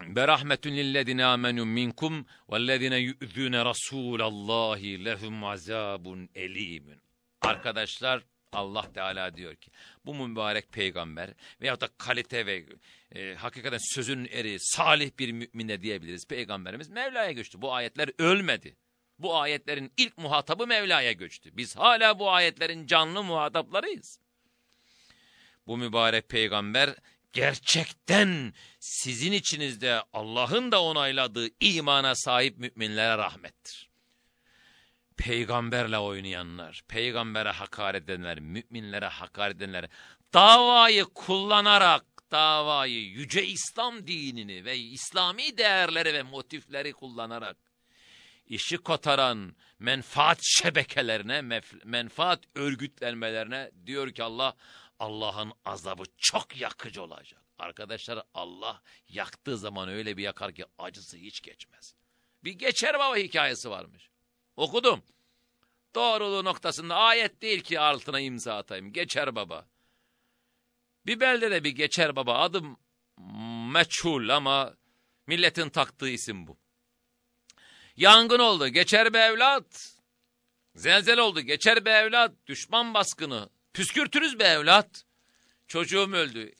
Berahmetun lillezine amenu minkum vellezine yu'zune rasulallahi lehum azabun elimun. Arkadaşlar Allah Teala diyor ki bu mübarek peygamber veyahut da kalite ve e, hakikaten sözün eri salih bir mümine diyebiliriz. Peygamberimiz Mevla'ya göçtü. Bu ayetler ölmedi. Bu ayetlerin ilk muhatabı Mevla'ya göçtü. Biz hala bu ayetlerin canlı muhataplarıyız. Bu mübarek peygamber gerçekten sizin içinizde Allah'ın da onayladığı imana sahip müminlere rahmettir. Peygamberle oynayanlar, peygambere hakaret edenler, müminlere hakaret edenler, davayı kullanarak davayı yüce İslam dinini ve İslami değerleri ve motifleri kullanarak işi kotaran menfaat şebekelerine, menfaat örgütlenmelerine diyor ki Allah, Allah'ın azabı çok yakıcı olacak. Arkadaşlar Allah yaktığı zaman öyle bir yakar ki acısı hiç geçmez. Bir geçer baba hikayesi varmış. Okudum. Doğruluğu noktasında ayet değil ki altına imza atayım. Geçer baba. Bir belde de bir geçer baba. Adım meçhul ama milletin taktığı isim bu. Yangın oldu, geçer be evlat. Zelzel oldu, geçer be evlat. Düşman baskını, püskürtürüz be evlat. Çocuğum öldü,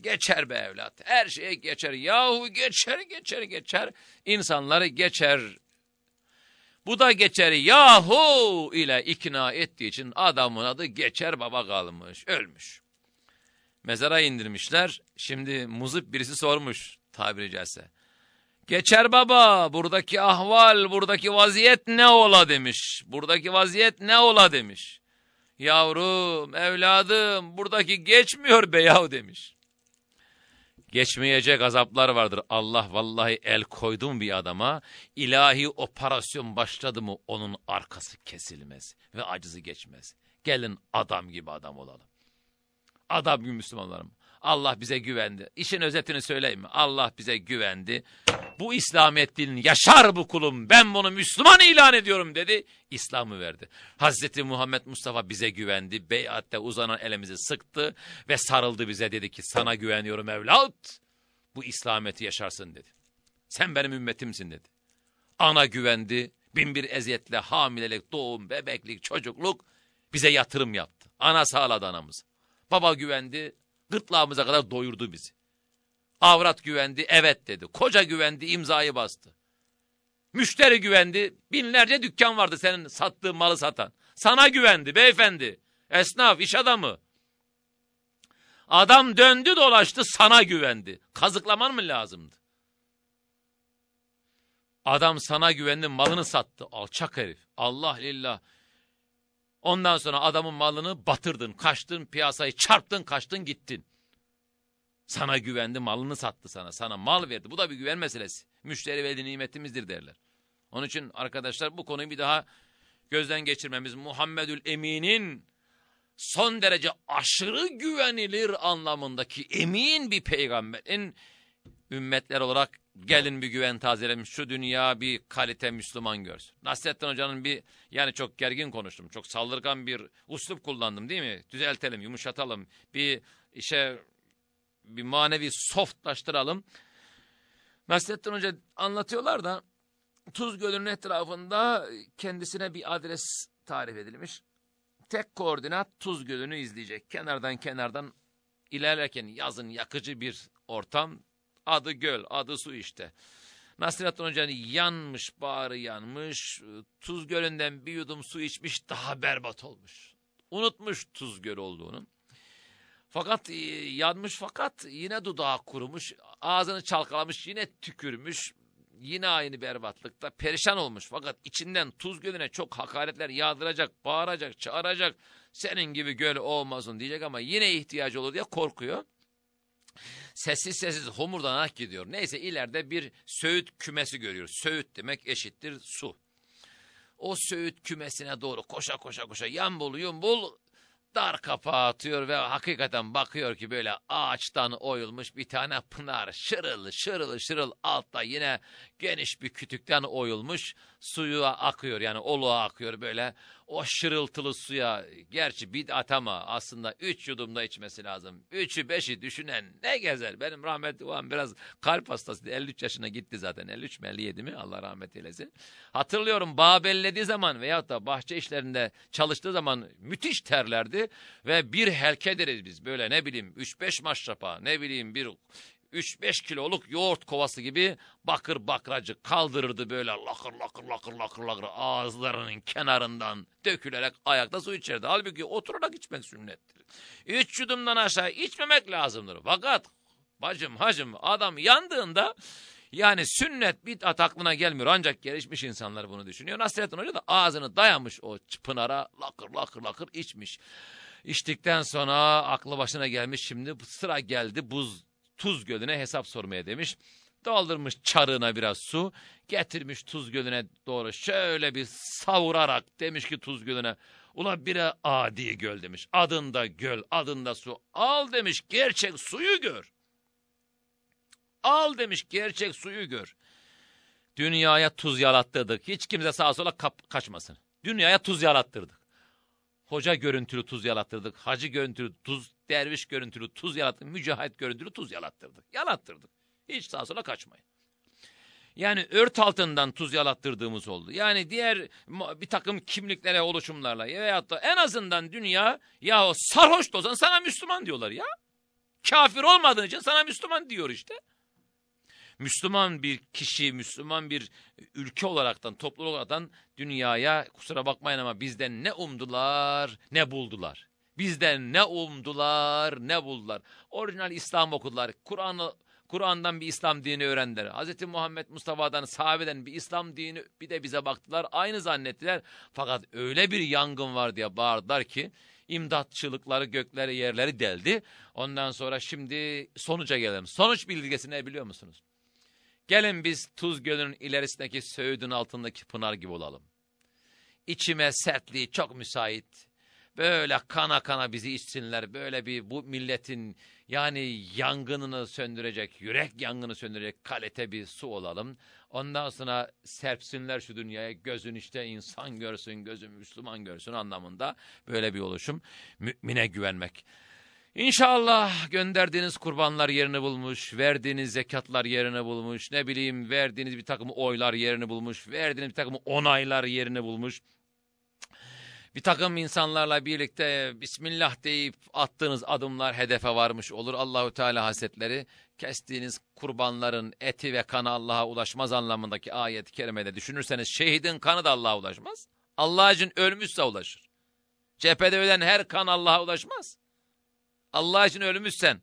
Geçer be evlat. Her şeye geçer. Yahu geçer geçer geçer. İnsanları geçer. Bu da geçer yahu ile ikna ettiği için adamın adı geçer baba kalmış. Ölmüş. Mezara indirmişler. Şimdi muzip birisi sormuş tabiri caizse. Geçer baba buradaki ahval buradaki vaziyet ne ola demiş. Buradaki vaziyet ne ola demiş. Yavrum evladım buradaki geçmiyor be yahu demiş. Geçmeyecek azaplar vardır. Allah vallahi el koydum bir adama. ilahi operasyon başladı mı onun arkası kesilmez ve acızı geçmez. Gelin adam gibi adam olalım. Adam gibi Müslümanlarım. Allah bize güvendi. İşin özetini söyleyeyim mi? Allah bize güvendi. Bu İslamiyet dilini yaşar bu kulum. Ben bunu Müslüman ilan ediyorum dedi. İslam'ı verdi. Hazreti Muhammed Mustafa bize güvendi. Beyatte uzanan elimizi sıktı ve sarıldı bize dedi ki sana güveniyorum evlat. Bu İslamiyet'i yaşarsın dedi. Sen benim ümmetimsin dedi. Ana güvendi. Bin bir eziyetle hamilelik, doğum, bebeklik, çocukluk bize yatırım yaptı. Ana sağladı anamızı. Baba güvendi, gırtlağımıza kadar doyurdu bizi. Avrat güvendi, evet dedi. Koca güvendi, imzayı bastı. Müşteri güvendi, binlerce dükkan vardı senin sattığın malı satan. Sana güvendi beyefendi, esnaf, iş adamı. Adam döndü dolaştı sana güvendi. Kazıklaman mı lazımdı? Adam sana güvendi malını sattı. Alçak herif. Allah lillah. Ondan sonra adamın malını batırdın, kaçtın, piyasayı çarptın, kaçtın, gittin. Sana güvendi, malını sattı sana. Sana mal verdi. Bu da bir güven meselesi. Müşteri veli nimetimizdir derler. Onun için arkadaşlar bu konuyu bir daha gözden geçirmemiz Muhammedül Emin'in son derece aşırı güvenilir anlamındaki emin bir peygamberin ümmetler olarak gelin bir güven tazelelim şu dünya bir kalite Müslüman görsün. Nasrettin Hoca'nın bir yani çok gergin konuştum. Çok saldırgan bir uslup kullandım değil mi? Düzeltelim, yumuşatalım. Bir işe bir manevi softlaştıralım. Nasrettin Hoca anlatıyorlar da Tuz Gölü'nün etrafında kendisine bir adres tarif edilmiş. Tek koordinat Tuz Gölü'nü izleyecek. Kenardan kenardan ilerlerken yazın yakıcı bir ortam. Adı göl, adı su işte. Nasrettin Hoca'nın yanmış, bağrı yanmış. Tuz Gölü'nden bir yudum su içmiş daha berbat olmuş. Unutmuş Tuz Gölü olduğunu. Fakat e, yanmış fakat yine dudağı kurumuş. Ağzını çalkalamış yine tükürmüş. Yine aynı berbatlıkta perişan olmuş. Fakat içinden tuz gölüne çok hakaretler yağdıracak, bağıracak, çağıracak. Senin gibi göl olmasın diyecek ama yine ihtiyacı olur diye korkuyor. Sessiz sessiz homurdanarak gidiyor. Neyse ileride bir söğüt kümesi görüyor. Söğüt demek eşittir su. O söğüt kümesine doğru koşa koşa koşa yambul yumbul dar kapağı atıyor ve hakikaten bakıyor ki böyle ağaçtan oyulmuş bir tane pınar şırıl şırıl şırıl altta yine geniş bir kütükten oyulmuş suyu akıyor yani oluğa akıyor böyle o şırıltılı suya gerçi bid'at ama aslında üç yudumda içmesi lazım. Üçü beşi düşünen ne gezer. Benim rahmetli olan biraz kalp hastası 53 yaşına gitti zaten 53 mi 57 mi Allah rahmet eylesin. Hatırlıyorum bağ zaman veyahut da bahçe işlerinde çalıştığı zaman müthiş terlerdi ve bir helke deriz biz böyle ne bileyim 3-5 maşrapa ne bileyim bir 3-5 kiloluk yoğurt kovası gibi bakır bakracı kaldırırdı böyle lakır lakır lakır lakır lakır ağızlarının kenarından dökülerek ayakta su içerdi. Halbuki oturarak içmek sünnettir. Üç yudumdan aşağı içmemek lazımdır. Fakat bacım hacım adam yandığında yani sünnet bid'at aklına gelmiyor ancak gelişmiş insanlar bunu düşünüyor. Nasrettin Hoca da ağzını dayamış o pınara lakır lakır lakır içmiş. İçtikten sonra aklı başına gelmiş şimdi sıra geldi buz Tuz Gölü'ne hesap sormaya demiş. Doldurmuş çarığına biraz su, getirmiş Tuz Gölü'ne doğru şöyle bir savurarak demiş ki Tuz Gölü'ne, ula bire adi göl demiş. Adında göl, adında su. Al demiş gerçek suyu gör. Al demiş gerçek suyu gör. Dünyaya tuz yalattırdık. Hiç kimse sağa sola kaçmasın. Dünyaya tuz yalattırdık. Hoca görüntülü tuz yalattırdık. Hacı görüntülü tuz, derviş görüntülü tuz yalattırdık. Mücahit görüntülü tuz yalattırdık. Yalattırdık. Hiç sağa sola kaçmayın. Yani ört altından tuz yalattırdığımız oldu. Yani diğer bir takım kimliklere, oluşumlarla veyahut da en azından dünya ya sarhoş dozan sana Müslüman diyorlar ya. Kafir olmadığın için sana Müslüman diyor işte. Müslüman bir kişi, Müslüman bir ülke olaraktan, topluluk olaraktan dünyaya kusura bakmayın ama bizden ne umdular ne buldular. Bizden ne umdular ne buldular. Orijinal İslam okudular. Kur'an'ı Kur'an'dan bir İslam dini öğrendiler. Hz. Muhammed Mustafa'dan, sahabeden bir İslam dini bir de bize baktılar. Aynı zannettiler. Fakat öyle bir yangın var diye bağırdılar ki imdatçılıkları gökleri yerleri deldi. Ondan sonra şimdi sonuca gelelim. Sonuç bilgisi ne biliyor musunuz? Gelin biz Tuz Gölü'nün ilerisindeki Söğüt'ün altındaki pınar gibi olalım. İçime sertliği çok müsait. Böyle kana kana bizi içsinler. Böyle bir bu milletin yani yangınını söndürecek, yürek yangını söndürecek kalite bir su olalım. Ondan sonra serpsinler şu dünyaya gözün işte insan görsün, gözün Müslüman görsün anlamında böyle bir oluşum. Mümine güvenmek. İnşallah gönderdiğiniz kurbanlar yerini bulmuş, verdiğiniz zekatlar yerini bulmuş, ne bileyim verdiğiniz bir takım oylar yerini bulmuş, verdiğiniz bir takım onaylar yerini bulmuş. Bir takım insanlarla birlikte Bismillah deyip attığınız adımlar hedefe varmış olur. Allahu Teala Hazretleri kestiğiniz kurbanların eti ve kanı Allah'a ulaşmaz anlamındaki ayet-i kerimede düşünürseniz şehidin kanı da Allah'a ulaşmaz. Allah için ölmüşse ulaşır. Cephede ölen her kan Allah'a ulaşmaz. Allah için ölmüşsen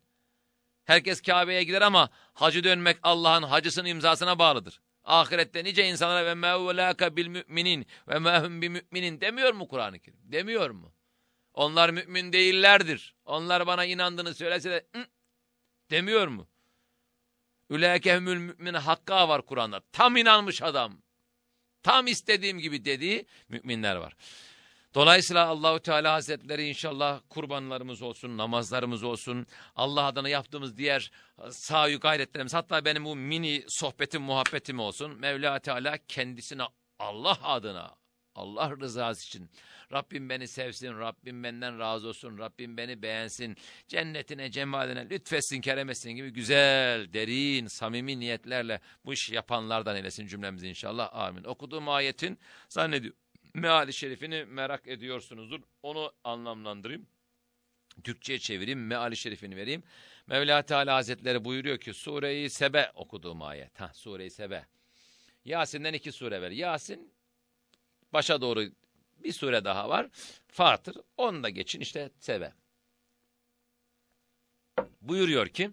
herkes Kabe'ye gider ama hacı dönmek Allah'ın hacısının imzasına bağlıdır. Ahirette nice insanlara ve mevlâka bil müminin ve mehum bi müminin demiyor mu Kur'an-ı Kerim? Demiyor mu? Onlar mümin değillerdir. Onlar bana inandığını söylese de ı, demiyor mu? Ülâkehmül mümin hakka var Kur'an'da. Tam inanmış adam. Tam istediğim gibi dediği müminler var. Dolayısıyla Allahu Teala Hazretleri inşallah kurbanlarımız olsun, namazlarımız olsun, Allah adına yaptığımız diğer sahi gayretlerimiz, hatta benim bu mini sohbetim, muhabbetim olsun. Mevla Teala kendisine Allah adına, Allah rızası için Rabbim beni sevsin, Rabbim benden razı olsun, Rabbim beni beğensin, cennetine, cemaline lütfetsin, keremesin gibi güzel, derin, samimi niyetlerle bu iş yapanlardan eylesin cümlemizi inşallah. Amin. Okuduğum ayetin zannediyorum meali şerifini merak ediyorsunuzdur. Onu anlamlandırayım. Türkçe'ye çevireyim, meali şerifini vereyim. Mevla Teala Hazretleri buyuruyor ki Sure-i Sebe okuduğum ayet. Ha, Sure-i Sebe. Yasin'den iki sure ver. Yasin başa doğru bir sure daha var. Fatır. Onu da geçin işte Sebe. Buyuruyor ki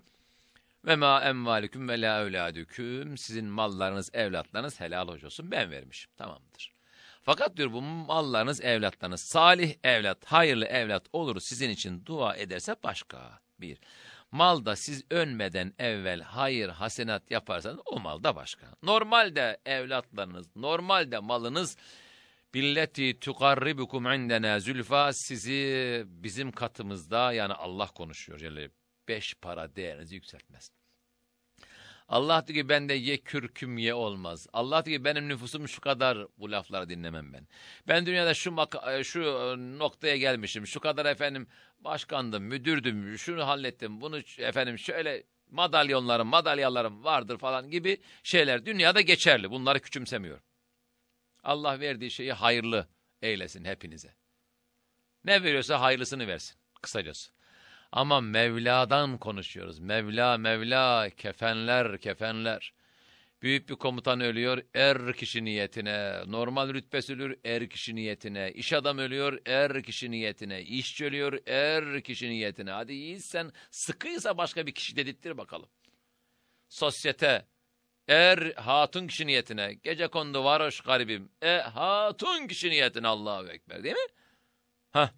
ve ma emvaliküm ve la evladüküm sizin mallarınız, evlatlarınız helal hoş olsun ben vermişim. Tamamdır. Fakat diyor bu mallarınız, evlatlarınız salih evlat, hayırlı evlat olur sizin için dua ederse başka. Bir. Malda siz ölmeden evvel hayır, hasenat yaparsanız o mal da başka. Normalde evlatlarınız, normalde malınız billeti tukarribukum indena zülfa sizi bizim katımızda yani Allah konuşuyor. Yani beş para değerinizi yükseltmez. Allah diyor ki bende ye kürküm ye olmaz. Allah diyor ki benim nüfusum şu kadar bu lafları dinlemem ben. Ben dünyada şu e, şu e, noktaya gelmişim. Şu kadar efendim başkandım, müdürdüm, şunu hallettim, bunu efendim şöyle madalyonlarım, madalyalarım vardır falan gibi şeyler dünyada geçerli. Bunları küçümsemiyor. Allah verdiği şeyi hayırlı eylesin hepinize. Ne veriyorsa hayırlısını versin kısacası. Ama Mevla'dan konuşuyoruz. Mevla, Mevla, kefenler, kefenler. Büyük bir komutan ölüyor er kişi niyetine. Normal rütbesi ölür er kişi niyetine. İş adam ölüyor er kişi niyetine. İşçi ölüyor er kişi niyetine. Hadi iyiysen sıkıysa başka bir kişi dedirttir bakalım. Sosyete er hatun kişi niyetine. Gece kondu varoş garibim. E hatun kişi niyetine Allahu Ekber değil mi? Hah.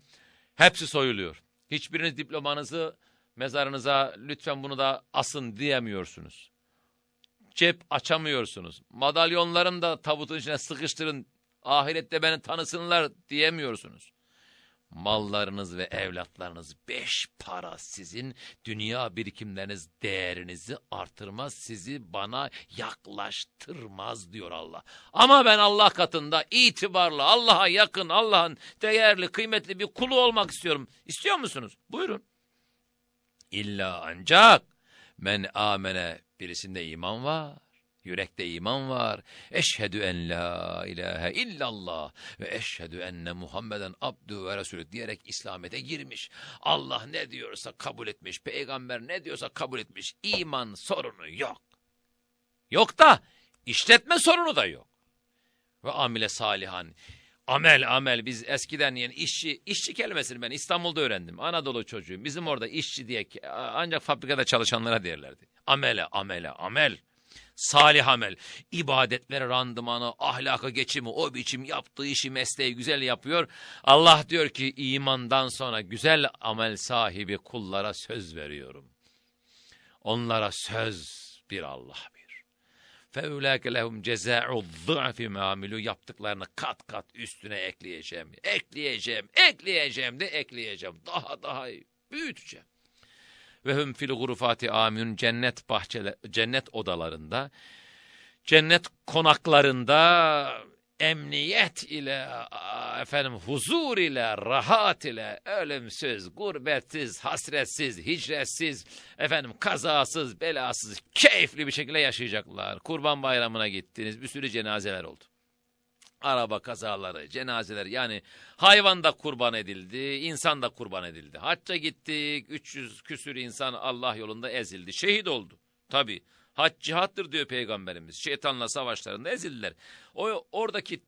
Hepsi soyuluyor. Hiçbiriniz diplomanızı mezarınıza lütfen bunu da asın diyemiyorsunuz. Cep açamıyorsunuz. Madalyonlarım da tabutun içine sıkıştırın. Ahirette beni tanısınlar diyemiyorsunuz mallarınız ve evlatlarınız beş para sizin dünya birikimleriniz değerinizi artırmaz sizi bana yaklaştırmaz diyor Allah. Ama ben Allah katında itibarlı Allah'a yakın Allah'ın değerli kıymetli bir kulu olmak istiyorum. İstiyor musunuz? Buyurun. İlla ancak men amene birisinde iman var. Yürekte iman var. Eşhedü en la ilahe illallah ve eşhedü enne Muhammeden abdü ve resulü diyerek İslamiyet'e girmiş. Allah ne diyorsa kabul etmiş. Peygamber ne diyorsa kabul etmiş. İman sorunu yok. Yok da işletme sorunu da yok. Ve amile salihan. Amel amel biz eskiden yani işçi işçi kelimesini ben İstanbul'da öğrendim. Anadolu çocuğu. Bizim orada işçi diye ancak fabrikada çalışanlara derlerdi. Amele amele amel Salih amel, ibadetleri randımanı, ahlakı geçimi, o biçim yaptığı işi, mesleği güzel yapıyor. Allah diyor ki imandan sonra güzel amel sahibi kullara söz veriyorum. Onlara söz bir Allah bir. فَاُولَٰكَ لَهُمْ جَزَاءُ الضِّعْفِ مَامِلُوا Yaptıklarını kat kat üstüne ekleyeceğim, ekleyeceğim, ekleyeceğim de ekleyeceğim. Daha daha büyüteceğim ve hum fil gurufati amin cennet bahçeler cennet odalarında cennet konaklarında emniyet ile efendim huzur ile rahat ile ölümsüz gurbetsiz hasretsiz hicretsiz efendim kazasız belasız keyifli bir şekilde yaşayacaklar. Kurban bayramına gittiniz bir sürü cenazeler oldu araba kazaları, cenazeler yani hayvan da kurban edildi, insan da kurban edildi. Hacca gittik, 300 küsür insan Allah yolunda ezildi, şehit oldu. Tabi hac cihattır diyor Peygamberimiz. Şeytanla savaşlarında ezildiler. O oradaki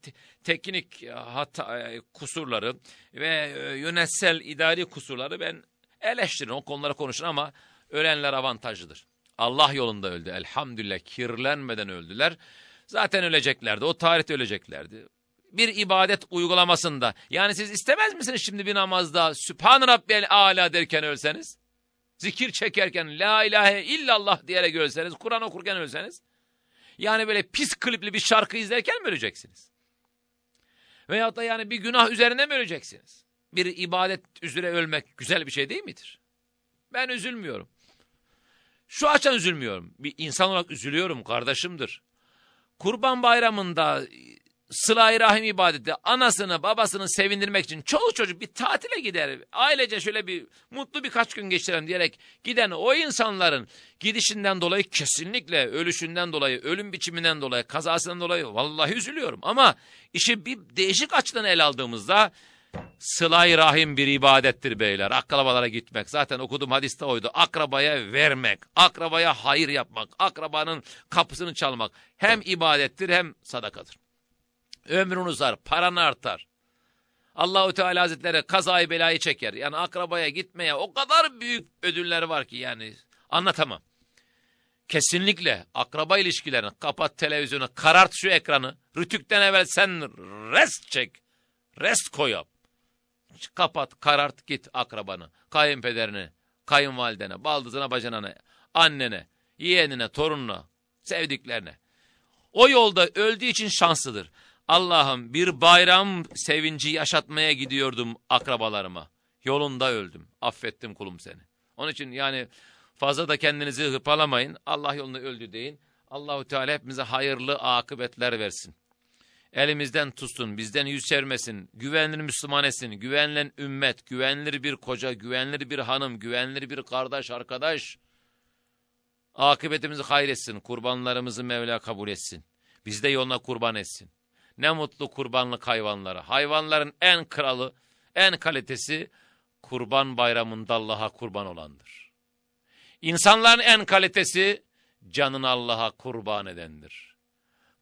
teknik hata, e, kusurları ve e, yönetsel idari kusurları ben eleştirin o konulara konuşun ama ölenler avantajlıdır. Allah yolunda öldü elhamdülillah kirlenmeden öldüler. Zaten öleceklerdi. O tarihte öleceklerdi. Bir ibadet uygulamasında. Yani siz istemez misiniz şimdi bir namazda Sübhan Rabbel Ala derken ölseniz? Zikir çekerken La ilahe illallah diyerek ölseniz, Kur'an okurken ölseniz? Yani böyle pis klipli bir şarkı izlerken mi öleceksiniz? Veyahut da yani bir günah üzerine mi öleceksiniz? Bir ibadet üzere ölmek güzel bir şey değil midir? Ben üzülmüyorum. Şu açan üzülmüyorum. Bir insan olarak üzülüyorum, kardeşimdir. Kurban bayramında sıla rahim ibadeti anasını babasını sevindirmek için çoğu çocuk bir tatile gider. Ailece şöyle bir mutlu birkaç gün geçirelim diyerek giden o insanların gidişinden dolayı kesinlikle ölüşünden dolayı, ölüm biçiminden dolayı, kazasından dolayı vallahi üzülüyorum. Ama işi bir değişik açıdan ele aldığımızda Sıla-i Rahim bir ibadettir beyler. Akrabalara gitmek. Zaten okudum hadiste oydu. Akrabaya vermek. Akrabaya hayır yapmak. Akrabanın kapısını çalmak. Hem ibadettir hem sadakadır. Ömrün uzar. Paran artar. Allahu Teala Hazretleri kazayı belayı çeker. Yani akrabaya gitmeye o kadar büyük ödüller var ki yani anlatamam. Kesinlikle akraba ilişkilerini kapat televizyonu, karart şu ekranı. Rütükten evvel sen rest çek. Rest koy yap. Kapat, karart git akrabanı, kayınpederini, kayınvalidene, baldızına, bacanana, annene, yeğenine, torununa, sevdiklerine. O yolda öldüğü için şanslıdır. Allah'ım bir bayram sevinci yaşatmaya gidiyordum akrabalarıma. Yolunda öldüm. Affettim kulum seni. Onun için yani fazla da kendinizi hırpalamayın. Allah yolunda öldü deyin. Allahu Teala hepimize hayırlı akıbetler versin. Elimizden tutsun, bizden yüz çevirmesin, güvenilir Müslüman etsin, güvenilen ümmet, güvenilir bir koca, güvenilir bir hanım, güvenilir bir kardeş, arkadaş. Akıbetimizi hayretsin, kurbanlarımızı Mevla kabul etsin. Biz de yoluna kurban etsin. Ne mutlu kurbanlık hayvanlara. Hayvanların en kralı, en kalitesi kurban bayramında Allah'a kurban olandır. İnsanların en kalitesi canını Allah'a kurban edendir.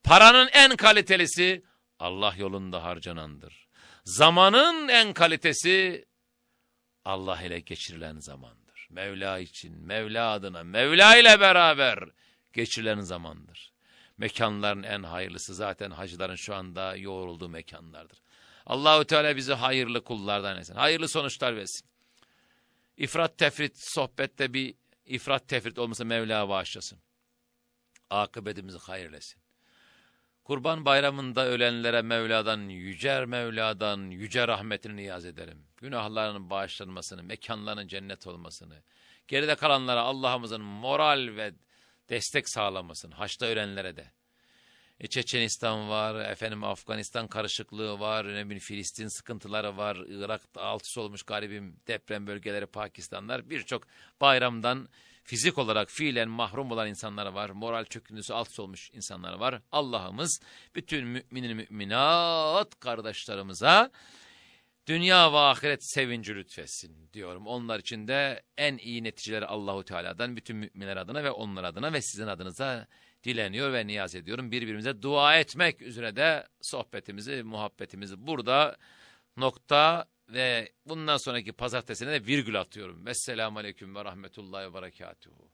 Paranın en kalitelisi Allah yolunda harcanandır. Zamanın en kalitesi Allah ile geçirilen zamandır. Mevla için, Mevla adına, Mevla ile beraber geçirilen zamandır. Mekanların en hayırlısı zaten hacıların şu anda yoğrulduğu mekanlardır. Allahu Teala bizi hayırlı kullardan etsin. Hayırlı sonuçlar versin. İfrat tefrit sohbette bir ifrat tefrit olmasa Mevla bağışlasın. Akıbetimizi hayırlesin. Kurban bayramında ölenlere Mevla'dan, yücer Mevla'dan, yüce rahmetini niyaz ederim. Günahlarının bağışlanmasını, mekanlarının cennet olmasını, geride kalanlara Allah'ımızın moral ve destek sağlamasını, haçta ölenlere de. E, Çeçenistan var, efendim Afganistan karışıklığı var, önemli Filistin sıkıntıları var, Irak'ta altısı olmuş garibim deprem bölgeleri, Pakistanlar birçok bayramdan fizik olarak fiilen mahrum olan insanlar var. Moral çöküntüsü alt olmuş insanlar var. Allah'ımız bütün müminin müminat kardeşlerimize dünya ve ahiret sevinci lütfetsin diyorum. Onlar için de en iyi neticeleri Allahu Teala'dan bütün müminler adına ve onlar adına ve sizin adınıza dileniyor ve niyaz ediyorum. Birbirimize dua etmek üzere de sohbetimizi, muhabbetimizi burada nokta ve bundan sonraki pazartesine de virgül atıyorum. Vesselamu Aleyküm ve Rahmetullahi ve Berekatuhu.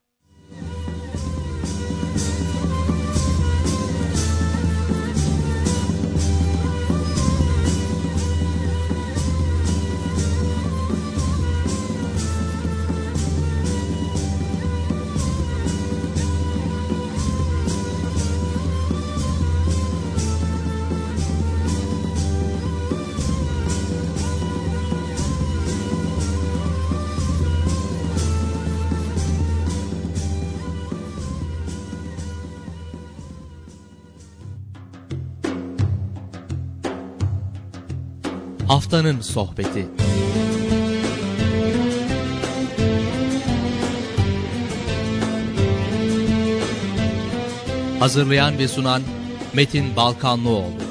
Haftanın Sohbeti. Hazırlayan ve sunan Metin Balkanlıoğlu